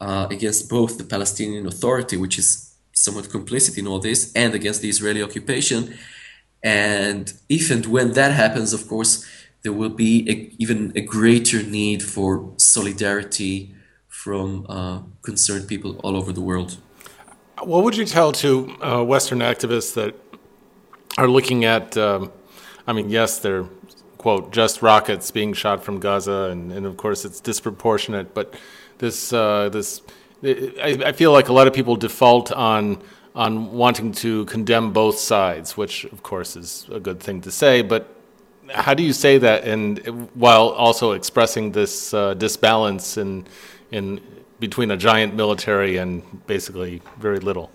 uh, against both the Palestinian Authority, which is somewhat complicit in all this, and against the Israeli occupation. And if and when that happens, of course, there will be a, even a greater need for solidarity from uh, concerned people all over the world.
What would you tell to uh, Western activists that are looking at? Um, I mean, yes, they're quote just rockets being shot from Gaza, and, and of course it's disproportionate. But this uh, this I, I, feel like a lot of people default on on wanting to condemn both sides, which of course is a good thing to say. But how do you say that, and while also expressing this uh, disbalance in in between a giant military and basically very little?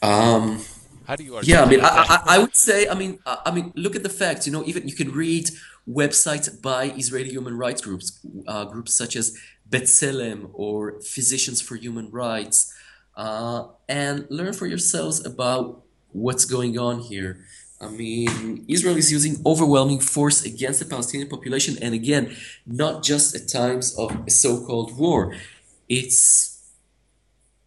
Um,
how do you?
Yeah, I mean, I, I, I, would say, I mean, I mean, look at the facts. You know, even you can read websites by Israeli human rights groups, uh, groups such as B'Tselem or Physicians for Human Rights, uh, and learn for yourselves about what's going on here. I mean, Israel is using overwhelming force against the Palestinian population, and again, not just at times of a so-called war. It's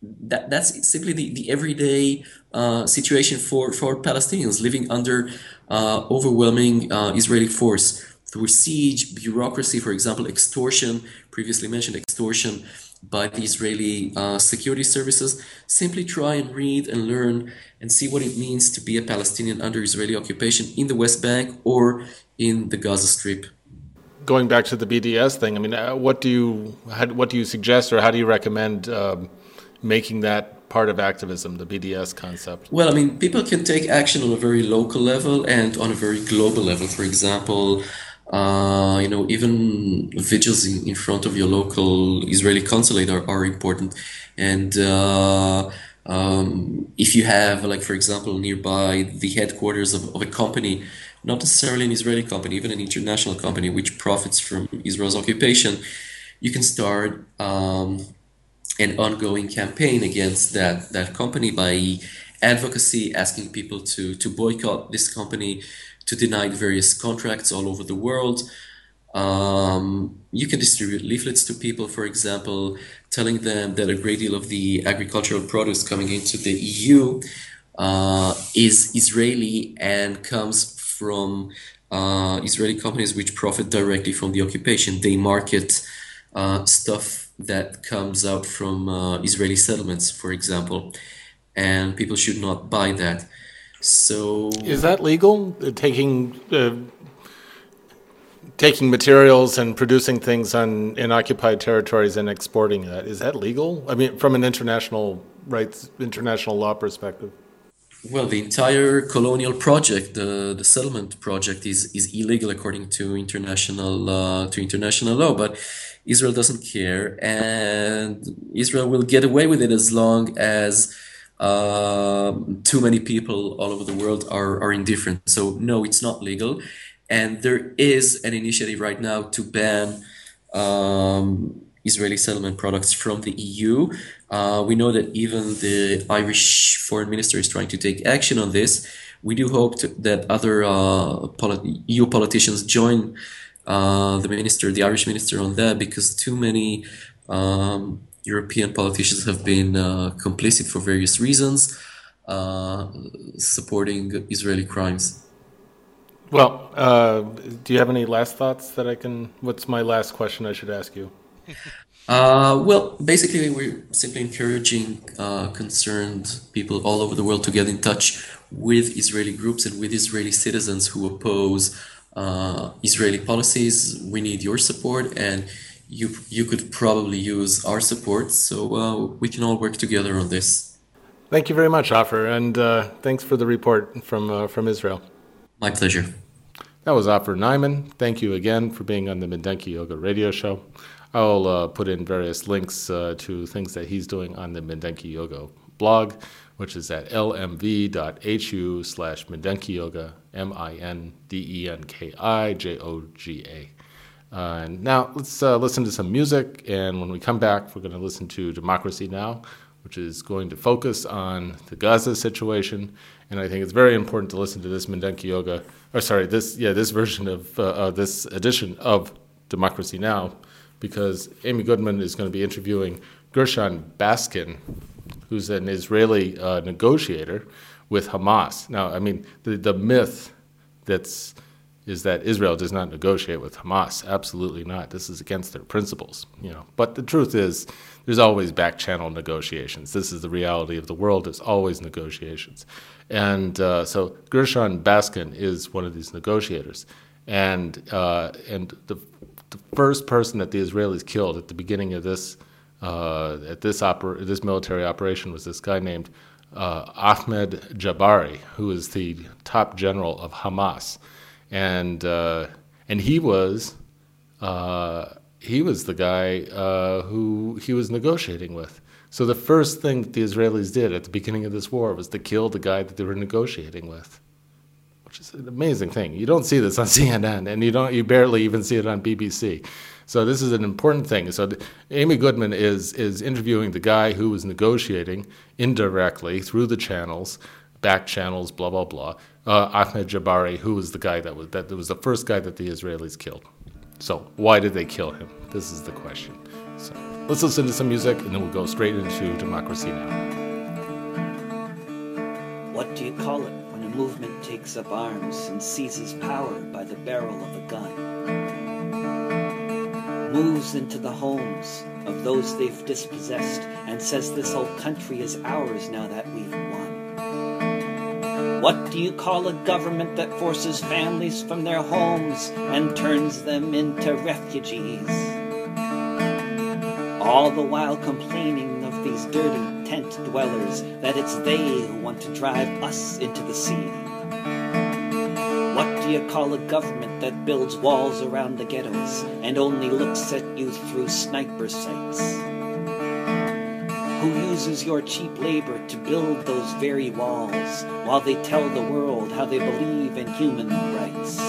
that that's simply the, the everyday uh, situation for, for Palestinians living under uh, overwhelming uh, Israeli force through siege, bureaucracy, for example, extortion, previously mentioned extortion by the Israeli uh, security services. Simply try and read and learn and see what it means to be a Palestinian under Israeli occupation in the West Bank or in the Gaza Strip
going back to the BDS thing, I mean, uh, what do you how, what do you suggest, or how do you recommend um, making that part of activism, the BDS concept?
Well, I mean, people can take action on a very local level and on a very global level. For example, uh, you know, even vigils in, in front of your local Israeli consulate are, are important. And uh, um, if you have, like, for example, nearby the headquarters of, of a company, not necessarily an Israeli company, even an international company which profits from Israel's occupation, you can start um, an ongoing campaign against that that company by advocacy, asking people to to boycott this company, to deny various contracts all over the world. Um, you can distribute leaflets to people, for example, telling them that a great deal of the agricultural produce coming into the EU uh, is Israeli and comes from uh, Israeli companies which profit directly from the occupation. They market uh, stuff that comes out from uh, Israeli settlements, for example, and people should not buy that. So
is that legal? Uh, taking uh, taking materials and producing things on in occupied territories and exporting that is that legal? I mean, from an international rights, international law perspective.
Well, the entire colonial project, the, the settlement project, is, is illegal according to international uh, to international law. But Israel doesn't care, and Israel will get away with it as long as uh, too many people all over the world are, are indifferent. So, no, it's not legal. And there is an initiative right now to ban um, Israeli settlement products from the EU. Uh, we know that even the Irish foreign minister is trying to take action on this. We do hope to, that other uh, polit- EU politicians join uh, the minister, the Irish minister, on that because too many um, European politicians have been uh, complicit for various reasons, uh, supporting Israeli crimes.
Well, uh, do you have any last thoughts that I can? What's my last question I should ask you? [LAUGHS]
Uh, well, basically, we're simply encouraging uh, concerned people all over the world to get in touch with Israeli groups and with Israeli citizens who oppose uh, Israeli policies. We need your support, and you you could probably use our support, so uh, we can all work together on this.
Thank you very much, Ofer, and uh, thanks for the report from uh, from Israel.
My pleasure.
That was Ofer Neiman. Thank you again for being on the Mindenki Joga radio show. I'll uh, put in various links uh, to things that he's doing on the Mindenki Joga blog, which is at lmv.hu slash Mindenki Joga, M I N D E N K I J O G A. Uh, now let's uh, listen to some music, and when we come back, we're going to listen to Democracy Now! which is going to focus on the Gaza situation. And I think it's very important to listen to this Mindenki Joga, or sorry, this yeah, this version of uh, this edition of Democracy Now, because Amy Goodman is going to be interviewing Gershon Baskin, who's an Israeli uh, negotiator with Hamas. Now, I mean, the the myth that's is that Israel does not negotiate with Hamas. Absolutely not. This is against their principles, you know. But the truth is, there's always back channel negotiations. This is the reality of the world. There's always negotiations, and uh, so Gershon Baskin is one of these negotiators, and uh, and the, the first person that the Israelis killed at the beginning of this uh, at this oper- this military operation was this guy named uh, Ahmed Jabari, who is the top general of Hamas and uh, and he was uh, he was the guy uh, who he was negotiating with. So the first thing that the Israelis did at the beginning of this war was to kill the guy that they were negotiating with, which is an amazing thing. You don't see this on [LAUGHS] CNN, and you don't you barely even see it on BBC. So this is an important thing. So Amy Goodman is is interviewing the guy who was negotiating indirectly through the channels, back channels, blah blah blah, uh, Ahmed Jabari, who was the guy that was that was the first guy that the Israelis killed. So why did they kill him? This is the question. So let's listen to some music, and then we'll go straight into democracy now.
What do you call it when a movement takes up arms and seizes power by the barrel of a gun? Moves into the homes of those they've dispossessed and says this whole country is ours now that we've won. What do you call a government that forces families from their homes and turns them into refugees? All the while complaining of these dirty tent dwellers that it's they who want to drive us into the sea. What do you call a government that builds walls around the ghettos and only looks at you through sniper sights? Who uses your cheap labor to build those very walls while they tell the world how they believe in human rights.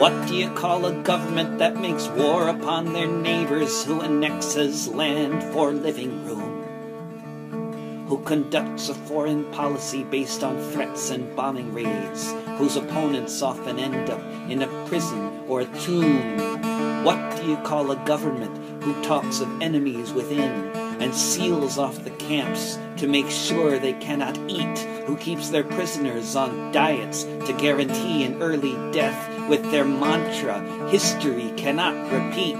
What do you call a government that makes war upon their neighbors who annexes land for living room? Who conducts a foreign policy based on threats and bombing raids, whose opponents often end up in a prison or a tomb? What do you call a government who talks of enemies within and seals off the camps to make sure they cannot eat, who keeps their prisoners on diets to guarantee an early death with their mantra, history cannot repeat.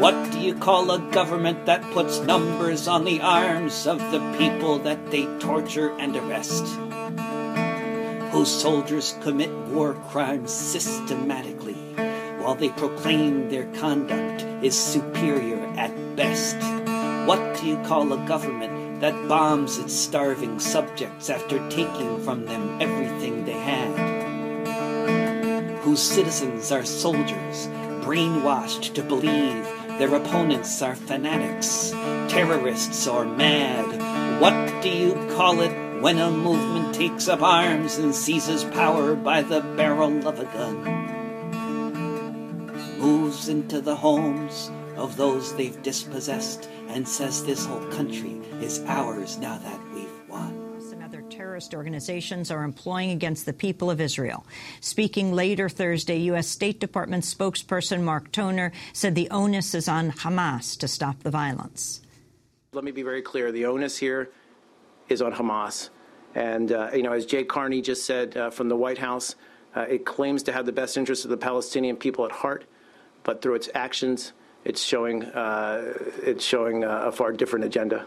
What do you call a government that puts numbers on the arms of the people that they torture and arrest? Whose soldiers commit war crimes systematically while they proclaim their conduct is superior at best. What do you call a government that bombs its starving subjects after taking from them everything they had? Whose citizens are soldiers, brainwashed to believe their opponents are fanatics, terrorists, or mad? What do you call it when a movement takes up arms and seizes power by the barrel of a gun? Moves into the homes of those they've dispossessed and says this whole country is ours now that we've won.
And other terrorist organizations are employing against the people of Israel. Speaking later Thursday, U.S. State Department spokesperson Mark Toner said the onus is on Hamas to stop the violence.
Let me be very clear. The onus here is on Hamas. And, uh, you know, as Jay Carney just said uh, from the White House, uh, it claims to have the best interests of the Palestinian people at heart, but through its actions, it's showing uh, it's showing a far different agenda.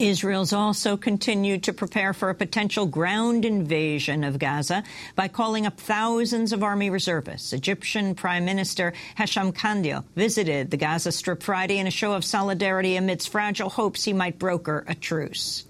Israel's also continued to prepare for a potential ground invasion of Gaza by calling up thousands of army reservists. Egyptian Prime Minister Hisham Kandil visited the Gaza Strip Friday in a show of solidarity amidst fragile hopes he might broker a truce.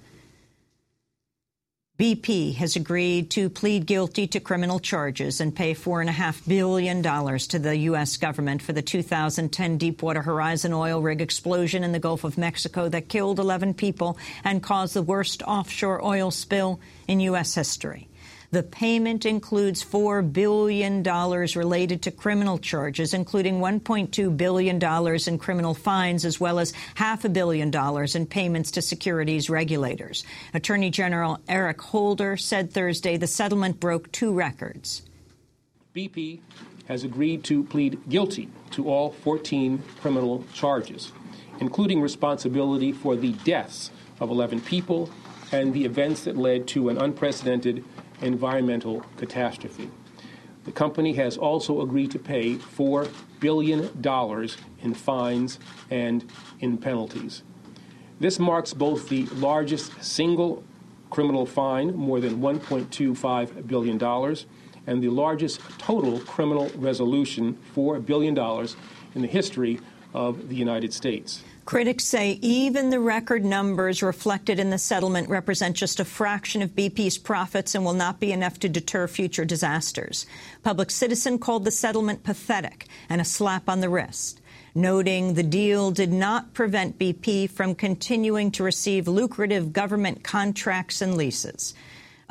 BP has agreed to plead guilty to criminal charges and pay $4.5 billion to the U.S. government for the 2010 Deepwater Horizon oil rig explosion in the Gulf of Mexico that killed 11 people and caused the worst offshore oil spill in U.S. history. The payment includes $4 billion related to criminal charges, including $1.2 billion in criminal fines, as well as half a billion dollars in payments to securities regulators. Attorney General Eric Holder said Thursday the settlement broke two records.
BP has agreed to plead guilty to all 14 criminal charges, including responsibility for the deaths of 11 people and the events that led to an unprecedented environmental catastrophe. The company has also agreed to pay $4 billion in fines and in penalties. This marks both the largest single criminal fine, more than $1.25 billion, and the largest total criminal resolution, $4 billion, in the history of the United States.
Critics say even the record numbers reflected in the settlement represent just a fraction of BP's profits and will not be enough to deter future disasters. Public Citizen called the settlement pathetic and a slap on the wrist, noting the deal did not prevent BP from continuing to receive lucrative government contracts and leases.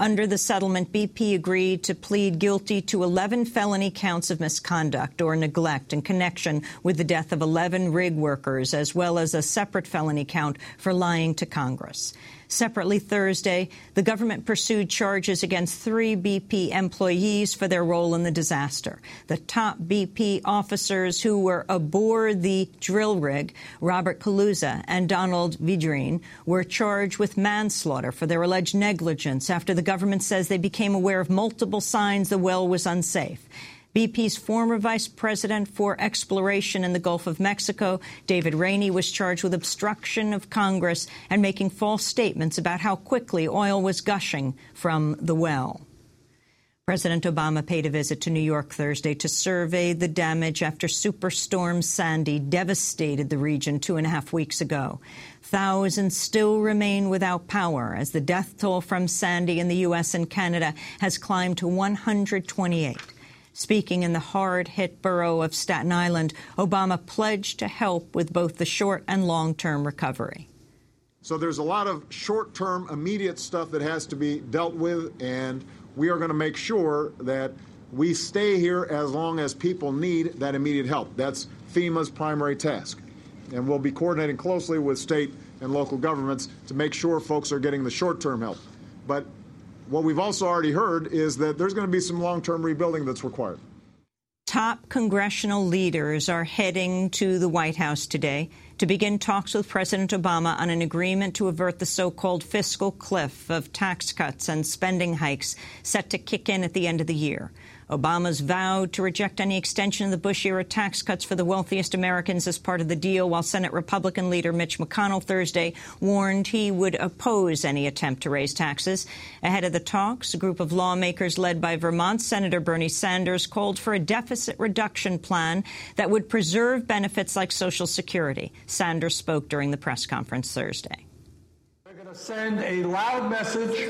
Under the settlement, BP agreed to plead guilty to 11 felony counts of misconduct or neglect in connection with the death of 11 rig workers, as well as a separate felony count for lying to Congress. Separately Thursday, the government pursued charges against three BP employees for their role in the disaster. The top BP officers who were aboard the drill rig, Robert Kaluza and Donald Vidrine, were charged with manslaughter for their alleged negligence after the government says they became aware of multiple signs the well was unsafe. BP's former vice president for exploration in the Gulf of Mexico, David Rainey, was charged with obstruction of Congress and making false statements about how quickly oil was gushing from the well. President Obama paid a visit to New York Thursday to survey the damage after Superstorm Sandy devastated the region two and a half weeks ago. Thousands still remain without power as the death toll from Sandy in the U.S. and Canada has climbed to 128. Speaking in the hard-hit borough of Staten Island, Obama pledged to help with both the short and long-term recovery.
So there's a lot of short-term, immediate stuff that has to be dealt with, and we are going to make sure that we stay here as long as people need that immediate help. That's FEMA's primary task. And we'll be coordinating closely with state and local governments to make sure folks are getting the short-term help. But what we've also already heard is that there's going to be some long-term rebuilding that's required.
Top congressional leaders are heading to the White House today to begin talks with President Obama on an agreement to avert the so-called fiscal cliff of tax cuts and spending hikes set to kick in at the end of the year. Obama's vowed to reject any extension of the Bush-era tax cuts for the wealthiest Americans as part of the deal, while Senate Republican leader Mitch McConnell Thursday warned he would oppose any attempt to raise taxes. Ahead of the talks, a group of lawmakers led by Vermont Senator Bernie Sanders called for a deficit reduction plan that would preserve benefits like Social Security. Sanders spoke during the press conference Thursday
send a loud message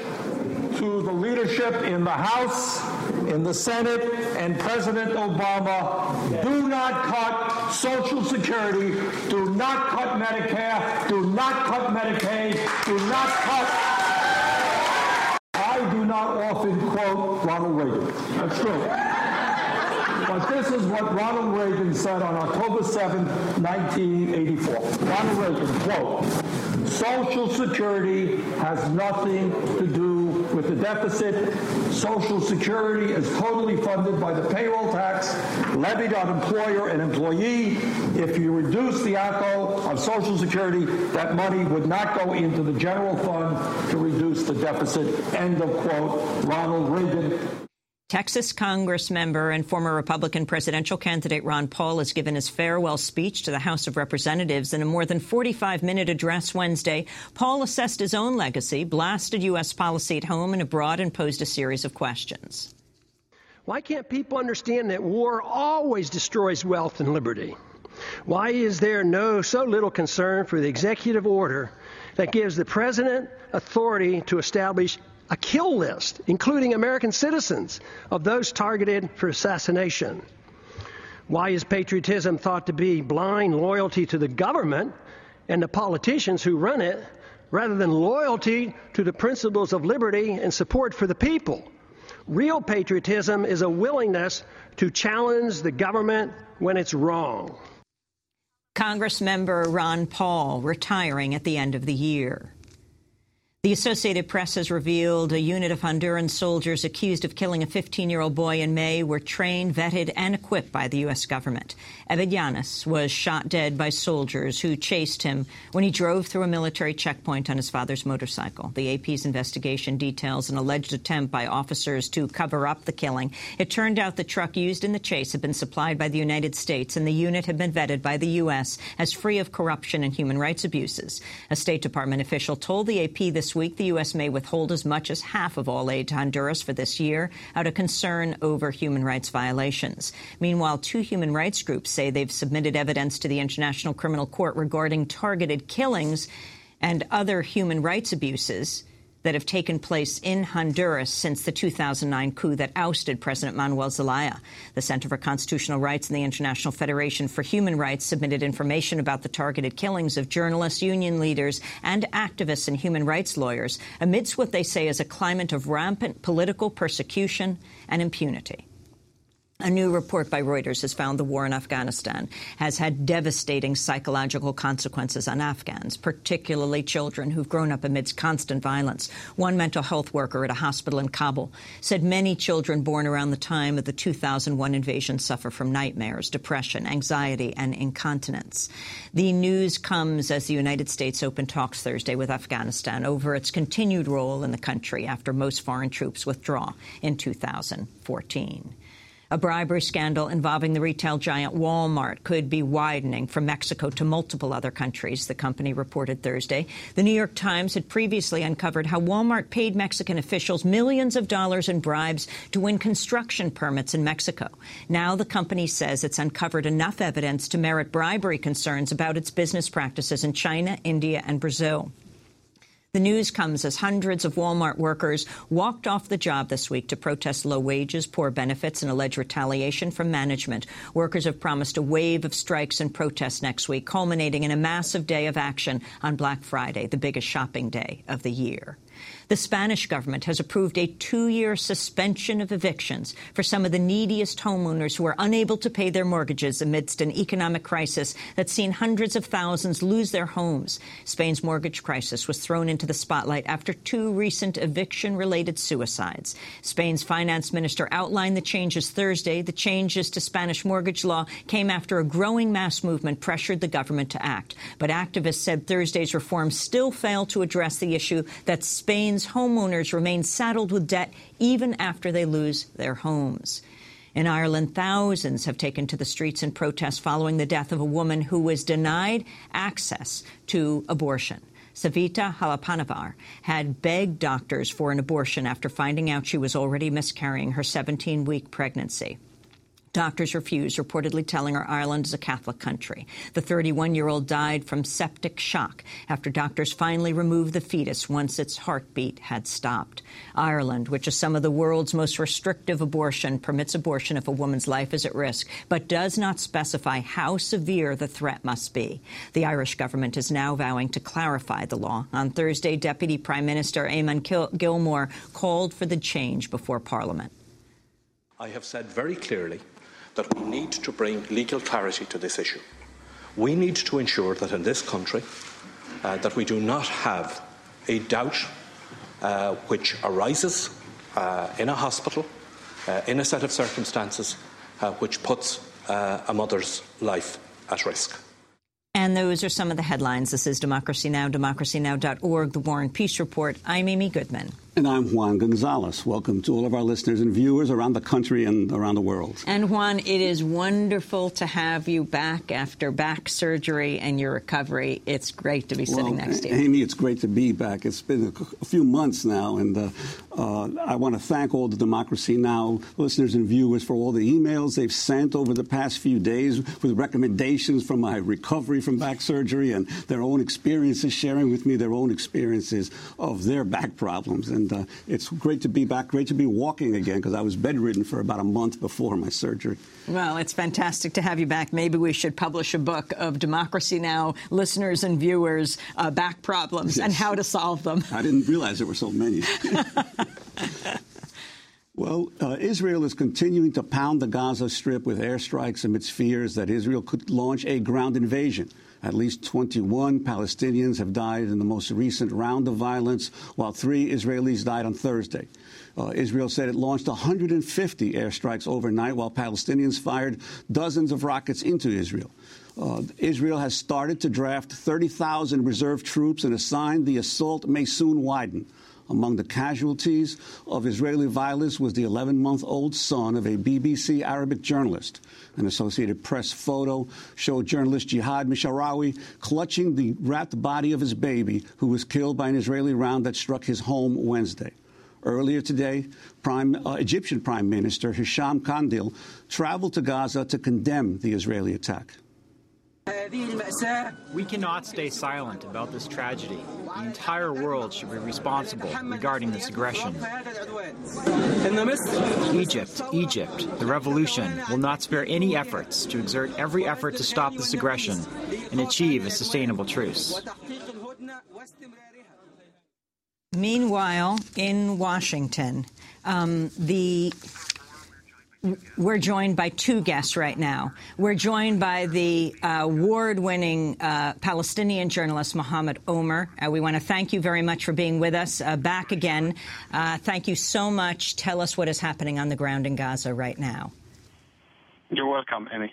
to the leadership in the House, in the Senate, and President Obama. Do not cut Social Security. Do not cut Medicare. Do not cut Medicaid. Do not cut. I do not often quote Ronald Reagan. That's true. But this is what Ronald Reagan said on October 7, 1984. Ronald Reagan, quote, Social Security has nothing to do with the deficit. Social Security is totally funded by the payroll tax levied on employer and employee. If you reduce the ACO of Social Security, that money would not go into the general fund to reduce the deficit. End of quote. Ronald Reagan.
Texas Congress member and former Republican presidential candidate Ron Paul has given his farewell speech to the House of Representatives in a more than 45-minute address Wednesday. Paul assessed his own legacy, blasted U.S. policy at home and abroad, and posed a series of questions.
Why can't people understand that war always destroys wealth and liberty? Why is there no so little concern for the executive order that gives the president authority to establish a kill list, including American citizens, of those targeted for assassination. Why is patriotism thought to be blind loyalty to the government and the politicians who run it, rather than loyalty to the principles of liberty and support for the people? Real patriotism is a willingness to challenge the government when it's wrong.
Congress member Ron Paul retiring at the end of the year. The Associated Press has revealed a unit of Honduran soldiers accused of killing a 15-year-old boy in May were trained, vetted, and equipped by the U.S. government. Ebed Yanes was shot dead by soldiers who chased him when he drove through a military checkpoint on his father's motorcycle. The AP's investigation details an alleged attempt by officers to cover up the killing. It turned out the truck used in the chase had been supplied by the United States, and the unit had been vetted by the U.S. as free of corruption and human rights abuses. A State Department official told the AP this week the U.S. may withhold as much as half of all aid to Honduras for this year out of concern over human rights violations. Meanwhile, two human rights groups say they've submitted evidence to the International Criminal Court regarding targeted killings and other human rights abuses that have taken place in Honduras since the 2009 coup that ousted President Manuel Zelaya. The Center for Constitutional Rights and the International Federation for Human Rights submitted information about the targeted killings of journalists, union leaders, and activists and human rights lawyers amidst what they say is a climate of rampant political persecution and impunity. A new report by Reuters has found the war in Afghanistan has had devastating psychological consequences on Afghans, particularly children who've grown up amidst constant violence. One mental health worker at a hospital in Kabul said many children born around the time of the 2001 invasion suffer from nightmares, depression, anxiety, and incontinence. The news comes as the United States opened talks Thursday with Afghanistan over its continued role in the country after most foreign troops withdraw in 2014. A bribery scandal involving the retail giant Walmart could be widening from Mexico to multiple other countries, the company reported Thursday. The New York Times had previously uncovered how Walmart paid Mexican officials millions of dollars in bribes to win construction permits in Mexico. Now the company says it's uncovered enough evidence to merit bribery concerns about its business practices in China, India, and Brazil. The news comes as hundreds of Walmart workers walked off the job this week to protest low wages, poor benefits, and alleged retaliation from management. Workers have promised a wave of strikes and protests next week, culminating in a massive day of action on Black Friday, the biggest shopping day of the year. The Spanish government has approved a two-year suspension of evictions for some of the neediest homeowners who are unable to pay their mortgages amidst an economic crisis that's seen hundreds of thousands lose their homes. Spain's mortgage crisis was thrown into the spotlight after two recent eviction-related suicides. Spain's finance minister outlined the changes Thursday. The changes to Spanish mortgage law came after a growing mass movement pressured the government to act. But activists said Thursday's reforms still fail to address the issue that Spain's homeowners remain saddled with debt even after they lose their homes. In Ireland, thousands have taken to the streets in protest following the death of a woman who was denied access to abortion. Savita Halappanavar had begged doctors for an abortion after finding out she was already miscarrying her 17-week pregnancy. Doctors refused, reportedly telling her Ireland is a Catholic country. The 31-year-old died from septic shock after doctors finally removed the fetus once its heartbeat had stopped. Ireland, which is some of the world's most restrictive abortion, permits abortion if a woman's life is at risk, but does not specify how severe the threat must be. The Irish government is now vowing to clarify the law. On Thursday, Deputy Prime Minister Eamon Gilmore called for the change before Parliament.
I have said very clearly that we need to bring legal clarity to this issue. We need to ensure that in this country uh, that we do not have a doubt uh, which arises uh, in a hospital uh, in a set of circumstances uh, which puts uh, a mother's life at risk.
And those are some of the headlines. This is Democracy Now!, democracynow.org, The War and Peace Report. I'm Amy Goodman.
And I'm Juan Gonzalez. Welcome to all of our listeners and viewers around the country and around the world.
And Juan, it is wonderful to have you back after back surgery and your recovery. It's great to be sitting
well,
next to you.
Amy, it's great to be back. It's been a, few months now, and uh, uh, I want to thank all the Democracy Now! listeners and viewers for all the emails they've sent over the past few days with recommendations from my recovery from back surgery and their own experiences, sharing with me their own experiences of their back problems. And and uh, it's great to be back, great to be walking again because I was bedridden for about a month before my surgery.
Well, it's fantastic to have you back. Maybe we should publish a book of Democracy Now! listeners and viewers' uh, back problems yes. and how to solve them.
I didn't realize there were so many. [LAUGHS] Well, uh, Israel is continuing to pound the Gaza Strip with airstrikes amidst fears that Israel could launch a ground invasion. At least 21 Palestinians have died in the most recent round of violence, while three Israelis died on Thursday. Uh, Israel said it launched 150 airstrikes overnight, while Palestinians fired dozens of rockets into Israel. Uh, Israel has started to draft 30,000 reserve troops, and a sign the assault may soon widen. Among the casualties of Israeli violence was the 11 month old son of a BBC Arabic journalist. An Associated Press photo showed journalist Jihad Mishrawi clutching the wrapped body of his baby, who was killed by an Israeli round that struck his home Wednesday. Earlier today, Prime, uh, Egyptian Prime Minister Hisham Kandil traveled to Gaza to condemn the Israeli attack.
We cannot stay silent about this tragedy. The entire world should be responsible regarding this aggression. Egypt, Egypt, the revolution will not spare any efforts to exert every effort to stop this aggression and achieve a sustainable truce.
Meanwhile, in Washington, um, the we're joined by two guests right now. We're joined by the uh, award-winning uh, Palestinian journalist Mohammed Omer. Uh, we want to thank you very much for being with us uh, back again. Uh, thank you so much. Tell us what is happening on the ground in Gaza right now.
You're welcome, Amy.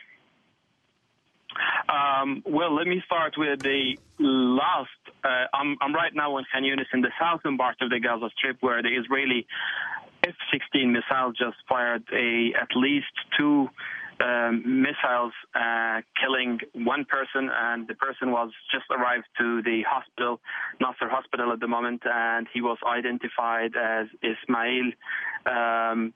Um, well, let me start with the last. Uh, I'm, I'm, right now in Khan Yunis in the southern part of the Gaza Strip, where the Israeli F-16 missile just fired a at least two um, missiles, uh, killing one person, and the person was just arrived to the hospital, Nasser Hospital at the moment, and he was identified as Ismail um,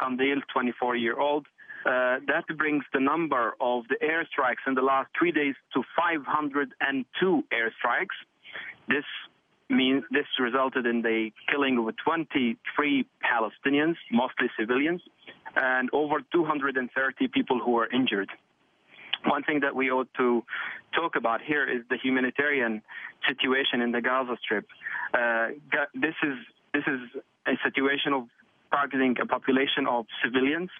Kandil, 24 year old. Uh, that brings the number of the airstrikes in the last three days to 502 airstrikes. This means this resulted in the killing of 23 Palestinians, mostly civilians, and over 230 people who were injured. One thing that we ought to talk about here is the humanitarian situation in the Gaza Strip. Uh, this is this is a situation of targeting a population of civilians,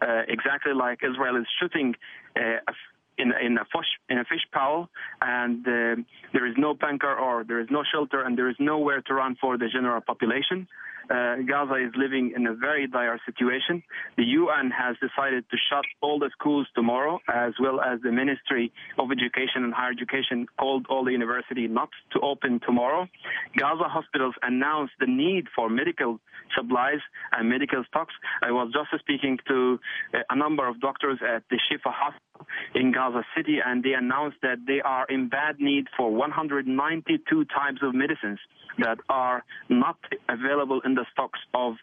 uh, exactly like Israel is shooting uh, in, in a fish in a fish pool, and uh, there is no bunker or there is no shelter, and there is nowhere to run for the general population. Uh, Gaza is living in a very dire situation. The UN has decided to shut all the schools tomorrow, as well as the Ministry of Education and Higher Education called all the university not to open tomorrow. Gaza hospitals announced the need for medical supplies and medical stocks. I was just speaking to uh, a number of doctors at the Shifa Hospital in Gaza City, and they announced that they are in bad need for 192 types of medicines that are not available in the stocks of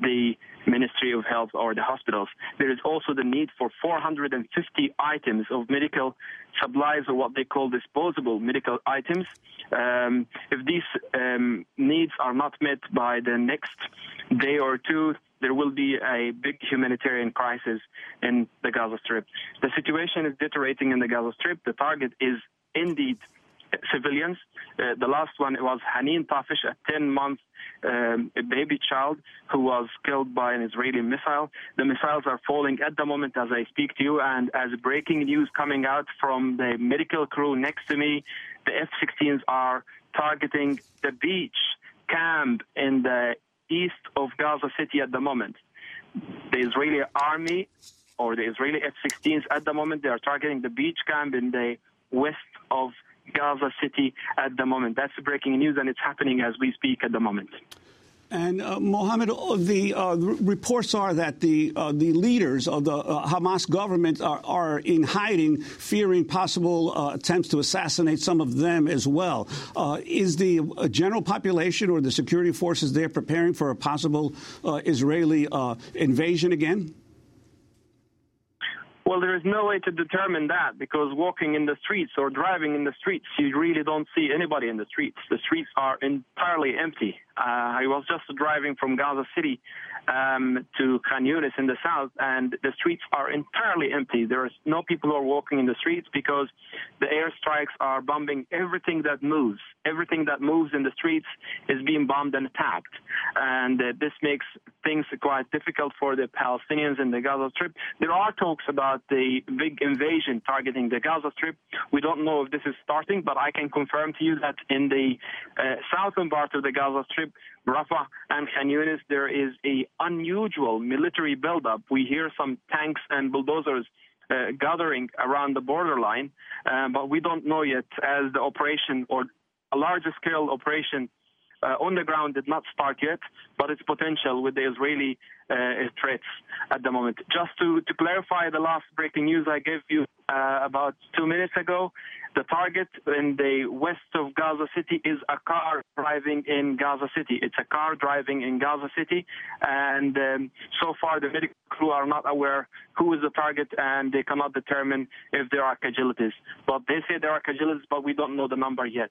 the Ministry of Health or the hospitals. There is also the need for 450 items of medical supplies or what they call disposable medical items. Um, if these um, needs are not met by the next day or two, there will be a big humanitarian crisis in the Gaza Strip. The situation is deteriorating in the Gaza Strip. The target is indeed civilians. Uh, the last one was Hanin Tafish, a 10 month um, baby child who was killed by an Israeli missile. The missiles are falling at the moment as I speak to you, and as breaking news coming out from the medical crew next to me, the F 16s are targeting the beach camp in the east of Gaza City at the moment. The Israeli army or the Israeli F 16s at the moment, they are targeting the beach camp in the west of Gaza City at the moment. That's breaking news, and it's happening as we speak at the moment.
And uh, Mohammed, uh, the uh, reports are that the uh, the leaders of the uh, Hamas government are, are, in hiding, fearing possible uh, attempts to assassinate some of them as well. is the general population or the security forces there preparing for a possible Israeli invasion again?
Well, there is no way to determine that because walking in the streets or driving in the streets, you really don't see anybody in the streets. The streets are entirely empty. Uh, I was just driving from Gaza City um, to Khan Yunis in the south, and the streets are entirely empty. There is no people who are walking in the streets because the airstrikes are bombing everything that moves. Everything that moves in the streets is being bombed and attacked, and uh, this makes things quite difficult for the Palestinians in the Gaza Strip. There are talks about the big invasion targeting the Gaza Strip. We don't know if this is starting, but I can confirm to you that in the uh, southern part of the Gaza Strip, Rafah and Khan Yunis, there is a unusual military buildup. We hear some tanks and bulldozers uh, gathering around the borderline, uh, but we don't know yet as the operation or a larger scale operation on the ground did not start yet, but its potential with the Israeli uh, threats at the moment. Just to, to clarify the last breaking news I gave you uh, about two minutes ago, the target in the west of Gaza City is a car driving in Gaza City. It's a car driving in Gaza City, and um, so far the medical crew are not aware who is the target, and they cannot determine if there are casualties. But they say there are casualties, but we don't know the number yet.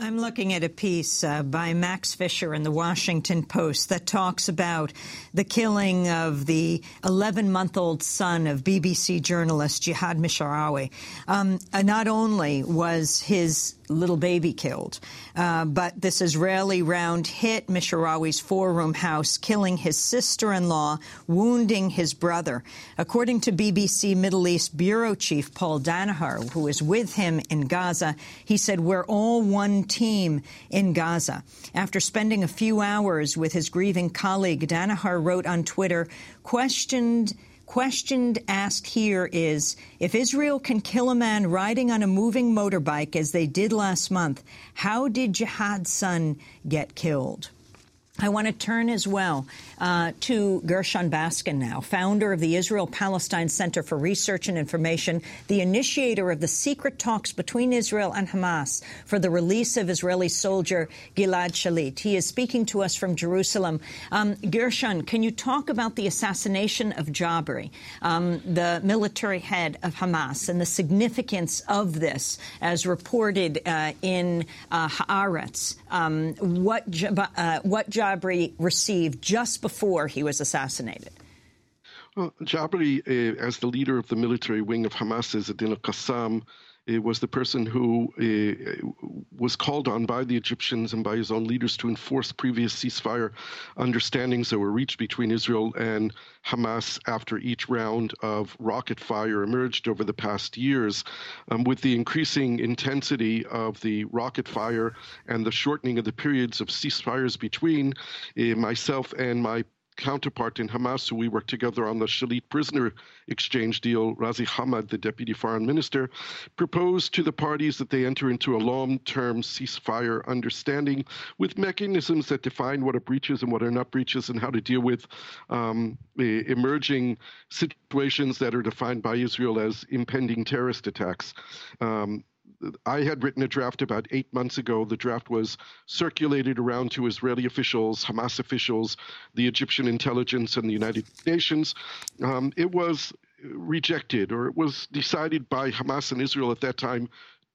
I'm looking at a piece uh, by Max Fisher in the Washington Post that talks about the killing of the 11 month old son of BBC journalist Jihad Mishrawi. Um, uh, not only was his little baby killed. Uh, but this Israeli round hit Mishrawi's four-room house, killing his sister-in-law, wounding his brother. According to BBC Middle East Bureau Chief Paul Danahar, who is with him in Gaza, he said, we're all one team in Gaza. After spending a few hours with his grieving colleague, Danahar wrote on Twitter, questioned questioned asked here is if Israel can kill a man riding on a moving motorbike as they did last month, how did Jihad's son get killed? I want to turn as well uh, to Gershon Baskin now, founder of the Israel-Palestine Center for Research and Information, the initiator of the secret talks between Israel and Hamas for the release of Israeli soldier Gilad Shalit. He is speaking to us from Jerusalem. Um, Gershon, can you talk about the assassination of Jabri, um, the military head of Hamas, and the significance of this, as reported uh, in uh, Haaretz? Um, what, uh, what Jabri received just before he was assassinated?
Well, Jabri, uh, as the leader of the military wing of Hamas, Adil Qassam, uh, was the person who uh, was called on by the Egyptians and by his own leaders to enforce previous ceasefire understandings that were reached between Israel and Hamas after each round of rocket fire emerged over the past years. Um, with the increasing intensity of the rocket fire and the shortening of the periods of ceasefires between uh, myself and my counterpart in Hamas, who we worked together on the Shalit prisoner exchange deal, Ghazi Hamad, the deputy foreign minister, proposed to the parties that they enter into a long term ceasefire understanding with mechanisms that define what are breaches and what are not breaches and how to deal with um, emerging situations that are defined by Israel as impending terrorist attacks. Um, I had written a draft about eight months ago. The draft was circulated around to Israeli officials, Hamas officials, the Egyptian intelligence, and the United Nations. Um, it was rejected, or it was decided by Hamas and Israel at that time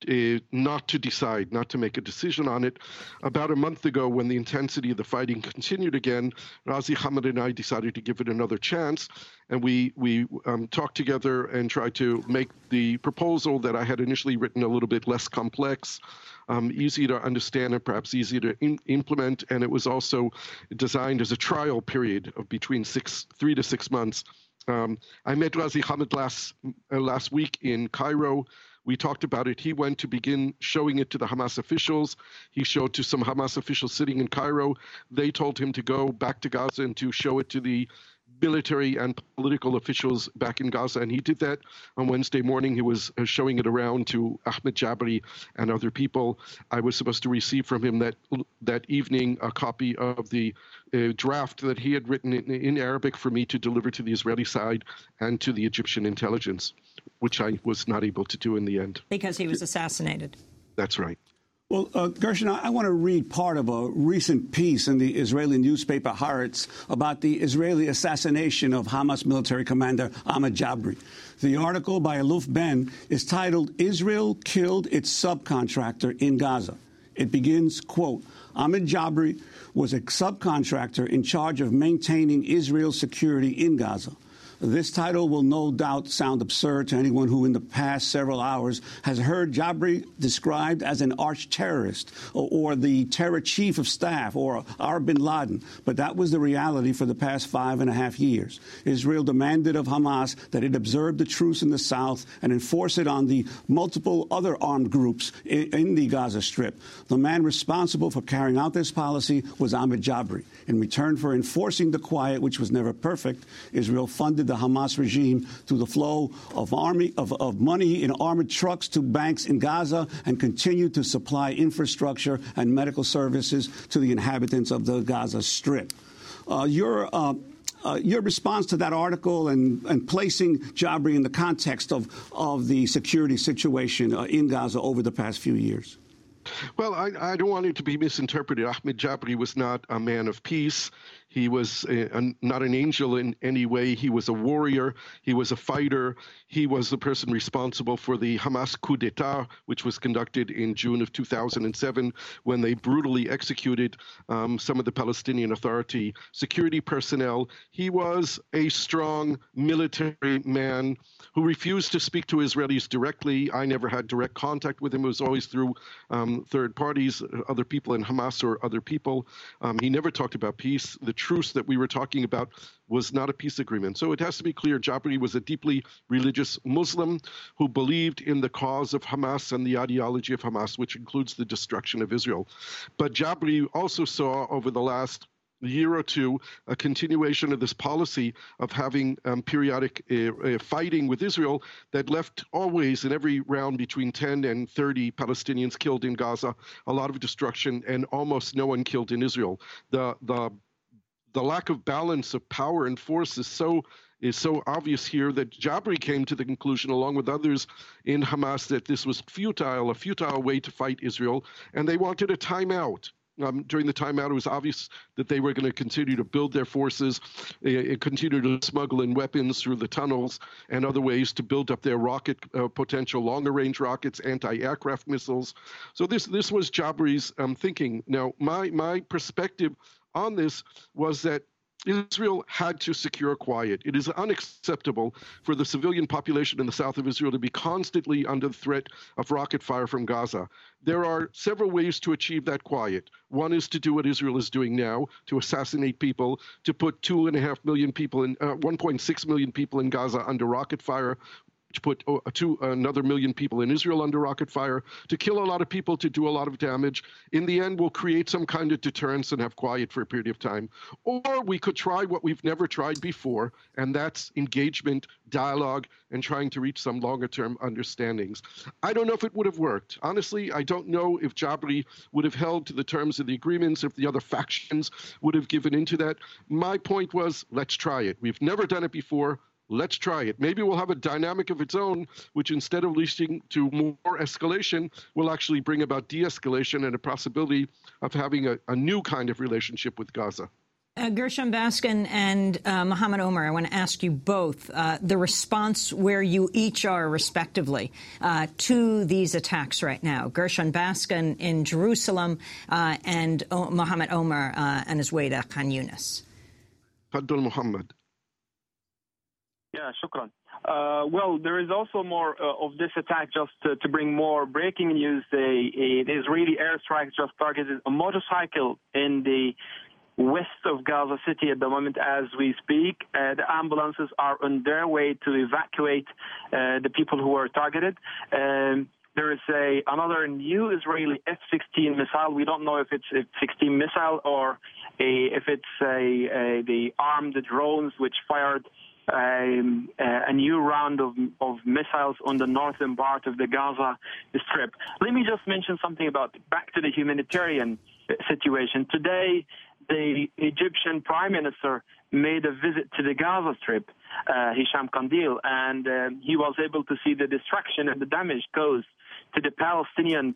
uh, not to decide, not to make a decision on it. About a month ago, when the intensity of the fighting continued again, Ghazi Hamad and I decided to give it another chance, and we we um, talked together and tried to make the proposal that I had initially written a little bit less complex, um, easy to understand, and perhaps easy to in- implement. And it was also designed as a trial period of between six, three to six months. Um, I met Ghazi Hamid last uh, last week in Cairo. We talked about it. He went to begin showing it to the Hamas officials. He showed to some Hamas officials sitting in Cairo. They told him to go back to Gaza and to show it to the military and political officials back in Gaza. And he did that on Wednesday morning. He was uh, showing it around to Ahmed Jabri and other people. I was supposed to receive from him that that evening a copy of the uh, draft that he had written in, in Arabic for me to deliver to the Israeli side and to the Egyptian intelligence, which I was not able to do in the end.
Because he was assassinated.
That's right.
Well, uh, Gershon, I, I want to read part of a recent piece in the Israeli newspaper Haaretz about the Israeli assassination of Hamas military commander Ahmed Jabri. The article by Aluf Ben is titled Israel Killed Its Subcontractor in Gaza. It begins, quote, Ahmed Jabri was a subcontractor in charge of maintaining Israel's security in Gaza. This title will no doubt sound absurd to anyone who, in the past several hours, has heard Jabri described as an arch terrorist or, or, the terror chief of staff or our bin Laden. But that was the reality for the past five and a half years. Israel demanded of Hamas that it observe the truce in the south and enforce it on the multiple other armed groups in, in the Gaza Strip. The man responsible for carrying out this policy was Ahmed Jabri. In return for enforcing the quiet, which was never perfect, Israel funded the Hamas regime through the flow of army of, of money in armored trucks to banks in Gaza and continue to supply infrastructure and medical services to the inhabitants of the Gaza Strip. Uh, your uh, uh, your response to that article and, and placing Jabri in the context of, of the security situation uh, in Gaza over the past few years.
Well, I, I, don't want it to be misinterpreted. Ahmed Jabri was not a man of peace. He was a, not an angel in any way. He was a warrior. He was a fighter. He was the person responsible for the Hamas coup d'etat, which was conducted in June of 2007, when they brutally executed um, some of the Palestinian Authority security personnel. He was a strong military man who refused to speak to Israelis directly. I never had direct contact with him. It was always through um, third parties, other people in Hamas or other people. Um, he never talked about peace. The truce that we were talking about was not a peace agreement. So it has to be clear Jabri was a deeply religious Muslim who believed in the cause of Hamas and the ideology of Hamas, which includes the destruction of Israel. But Jabri also saw over the last year or two a continuation of this policy of having um, periodic uh, uh, fighting with Israel that left always in every round between 10 and 30 Palestinians killed in Gaza, a lot of destruction, and almost no one killed in Israel. The the the lack of balance of power and force is so is so obvious here that Jabri came to the conclusion, along with others in Hamas, that this was futile, a futile way to fight Israel, and they wanted a timeout. Um, during the timeout, it was obvious that they were going to continue to build their forces, uh, continue to smuggle in weapons through the tunnels and other ways to build up their rocket uh, potential, longer range rockets, anti-aircraft missiles. So this this was Jabri's um, thinking. Now, my my perspective on this was that Israel had to secure quiet. It is unacceptable for the civilian population in the south of Israel to be constantly under the threat of rocket fire from Gaza. There are several ways to achieve that quiet. One is to do what Israel is doing now, to assassinate people, to put two and a half million people in, uh, 1.6 million people in Gaza under rocket fire, to put uh, two, another million people in Israel under rocket fire, to kill a lot of people, to do a lot of damage. In the end, we'll create some kind of deterrence and have quiet for a period of time. Or we could try what we've never tried before, and that's engagement, dialogue, and trying to reach some longer term understandings. I don't know if it would have worked. Honestly, I don't know if Jabri would have held to the terms of the agreements, if the other factions would have given into that. My point was let's try it. We've never done it before. Let's try it. Maybe we'll have a dynamic of its own, which instead of leading to more escalation, will actually bring about de escalation and a possibility of having a, a new kind of relationship with Gaza.
Uh, Gershon Baskin and uh, Mohammed Omer, I want to ask you both uh, the response where you each are, respectively, uh, to these attacks right now. Gershon Baskin in Jerusalem uh, and o- Mohammed Omer uh, on his way to Khan Yunis.
Muhammad.
Yeah, shukran. Uh, well, there is also more uh, of this attack just to, to bring more breaking news. A, Israeli airstrike just targeted a motorcycle in the west of Gaza City at the moment as we speak. Uh, the ambulances are on their way to evacuate uh, the people who are targeted. Um, there is a another new Israeli F-16 missile. We don't know if it's a 16 missile or a, if it's a, a, the armed drones which fired um, a new round of, of missiles on the northern part of the Gaza Strip. Let me just mention something about back to the humanitarian situation. Today, the Egyptian Prime Minister made a visit to the Gaza Strip, uh, Hisham Kandil, and uh, he was able to see the destruction and the damage caused to the Palestinian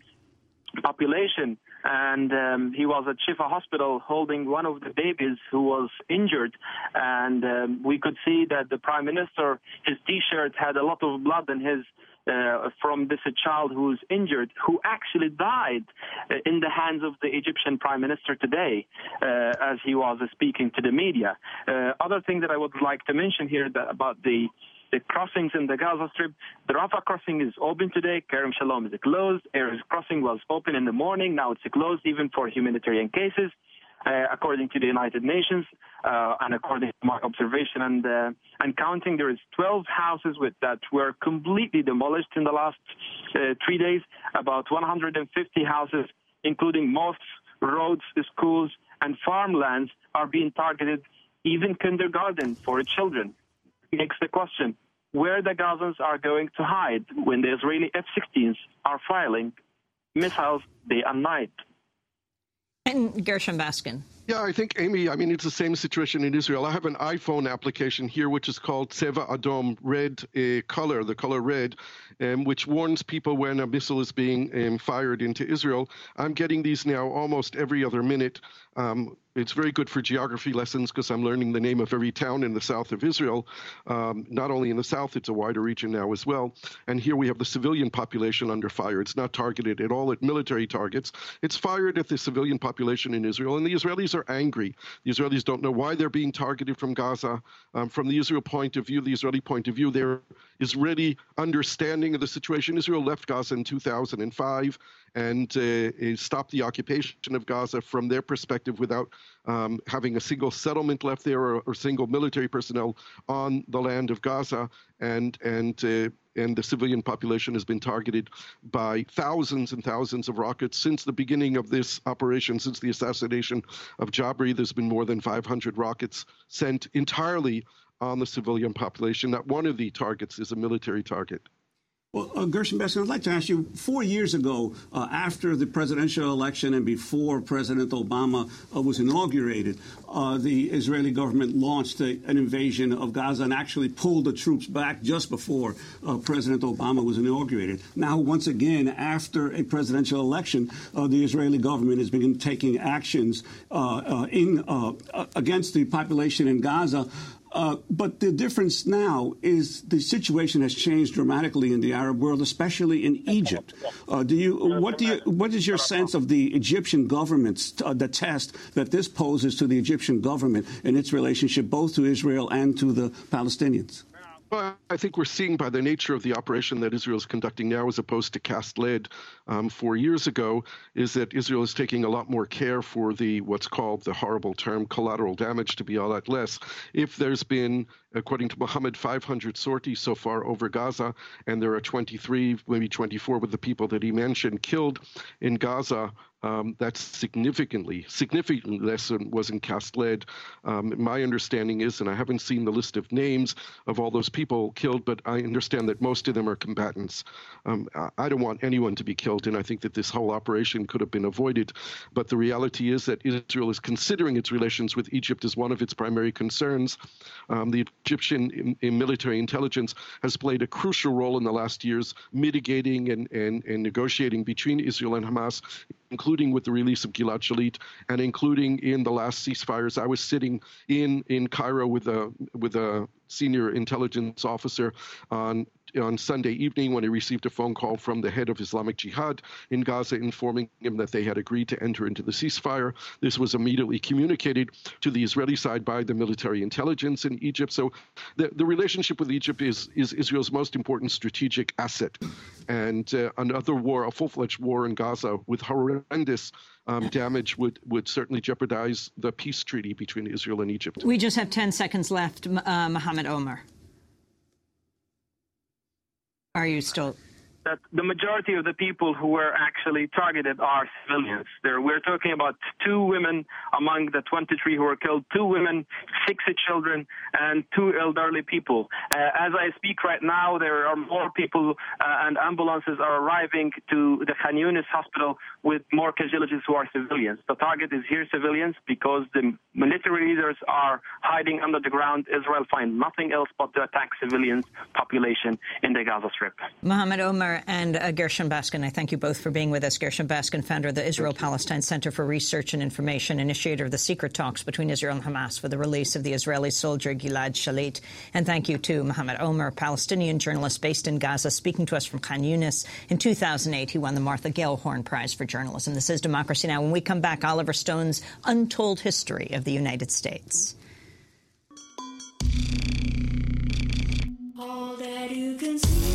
population. And um, he was at Shifa Hospital holding one of the babies who was injured. And um, we could see that the prime minister, his T-shirt had a lot of blood in his uh, from this child who's injured, who actually died uh, in the hands of the Egyptian prime minister today, uh, as he was speaking to the media. Uh, other thing that I would like to mention here about the the crossings in the Gaza Strip. The Rafah crossing is open today. Kerem Shalom is closed. Erez crossing was open in the morning. Now it's closed even for humanitarian cases. Uh, according to the United Nations uh, and according to my observation and uh, and counting, there is 12 houses with, that were completely demolished in the last uh, three days. About 150 houses, including mosques, roads, schools, and farmlands, are being targeted. Even kindergarten for children makes the question where the Gazans are going to hide when the Israeli F-16s are firing missiles day and night.
And Gershon Baskin.
Yeah, I think, Amy, I mean, it's the same situation in Israel. I have an iPhone application here, which is called Tzeva Adom, red uh, color, the color red, um, which warns people when a missile is being um, fired into Israel. I'm getting these now almost every other minute. Um, it's very good for geography lessons because I'm learning the name of every town in the south of Israel. Um, not only in the south, it's a wider region now as well. And here we have the civilian population under fire. It's not targeted at all at military targets. It's fired at the civilian population in Israel. And the Israelis are angry. The Israelis don't know why they're being targeted from Gaza. Um, from the Israel point of view, the Israeli point of view, there is really understanding of the situation. Israel left Gaza in 2005 and uh, stop the occupation of Gaza from their perspective without um, having a single settlement left there or, or, single military personnel on the land of Gaza, and and uh, and the civilian population has been targeted by thousands and thousands of rockets since the beginning of this operation, since the assassination of Jabri. There's been more than 500 rockets sent entirely on the civilian population. Not one of the targets is a military target.
Well, uh, Gershon Baskin, I'd like to ask you, four years ago, uh, after the presidential election and before President Obama uh, was inaugurated, uh, the Israeli government launched a, an invasion of Gaza and actually pulled the troops back just before uh, President Obama was inaugurated. Now, once again, after a presidential election, uh, the Israeli government has been taking actions in, against the population in Gaza uh, but the difference now is the situation has changed dramatically in the Arab world, especially in Egypt. Uh, do you what do you what is your sense of the Egyptian government's uh, the test that this poses to the Egyptian government in its relationship both to Israel and to the Palestinians?
Well, I think we're seeing by the nature of the operation that Israel is conducting now, as opposed to cast lead um, four years ago, is that Israel is taking a lot more care for the what's called the horrible term collateral damage to be a lot less. If there's been, according to Mohammed, 500 sorties so far over Gaza, and there are 23, maybe 24 with the people that he mentioned killed in Gaza um, that's significantly, significantly less than was in Cast Lead. Um, my understanding is, and I haven't seen the list of names of all those people killed, but I understand that most of them are combatants. Um, I don't want anyone to be killed, and I think that this whole operation could have been avoided. But the reality is that Israel is considering its relations with Egypt as one of its primary concerns. Um, the Egyptian in, in military intelligence has played a crucial role in the last years, mitigating and, and, and negotiating between Israel and Hamas including with the release of Gilad Shalit and including in the last ceasefires. I was sitting in, in Cairo with a with a senior intelligence officer on on Sunday evening when he received a phone call from the head of Islamic Jihad in Gaza informing him that they had agreed to enter into the ceasefire. This was immediately communicated to the Israeli side by the military intelligence in Egypt. So the, the relationship with Egypt is, is Israel's most important strategic asset. And uh, another war, a full fledged war in Gaza with horrendous um, damage would, would certainly jeopardize the peace treaty between Israel and Egypt.
We just have 10 seconds left. Uh, Mohammed Omer. Are you still?
That the majority of the people who were actually targeted are civilians. There, we're talking about two women among the 23 who were killed, two women, six children, and two elderly people. Uh, as I speak right now, there are more people uh, and ambulances are arriving to the Khan Yunis hospital with more casualties who are civilians. The target is here civilians because the military leaders are hiding under the ground. Israel finds nothing else but to attack civilians population in the Gaza Strip.
Mohammed Omer and uh, Gershon Baskin, I thank you both for being with us. Gershon Baskin, founder of the Israel-Palestine Center for Research and Information, initiator of the secret talks between Israel and Hamas for the release of the Israeli soldier Gilad Shalit. And thank you to Mohammed Omer, Palestinian journalist based in Gaza, speaking to us from Khan Yunis. In 2008, he won the Martha Gellhorn Prize for Journalism. This is Democracy Now! When we come back, Oliver Stone's Untold History of the United States.
All that you can see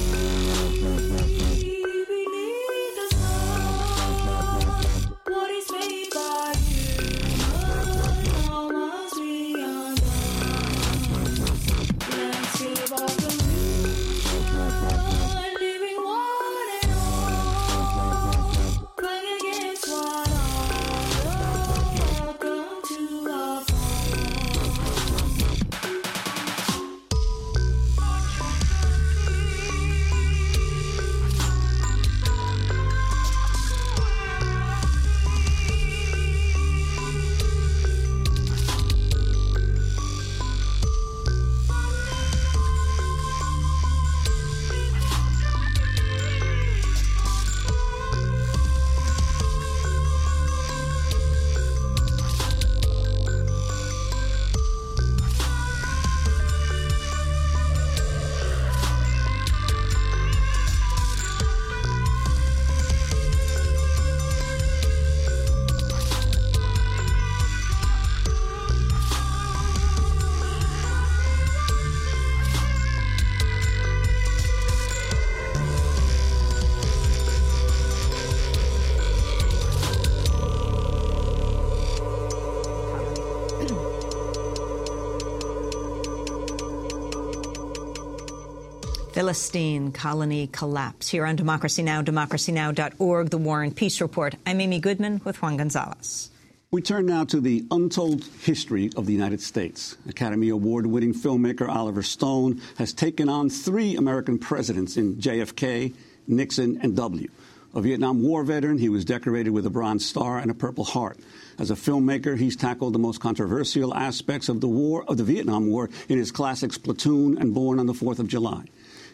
Philistine colony collapse. Here on Democracy Now!, democracynow.org, The War and Peace Report. I'm Amy Goodman with Juan Gonzalez.
We turn now to the untold history of the United States. Academy Award winning filmmaker Oliver Stone has taken on three American presidents in JFK, Nixon, and W. A Vietnam War veteran, he was decorated with a Bronze Star and a Purple Heart. As a filmmaker, he's tackled the most controversial aspects of the war of the Vietnam War in his classics Platoon and Born on the Fourth of July.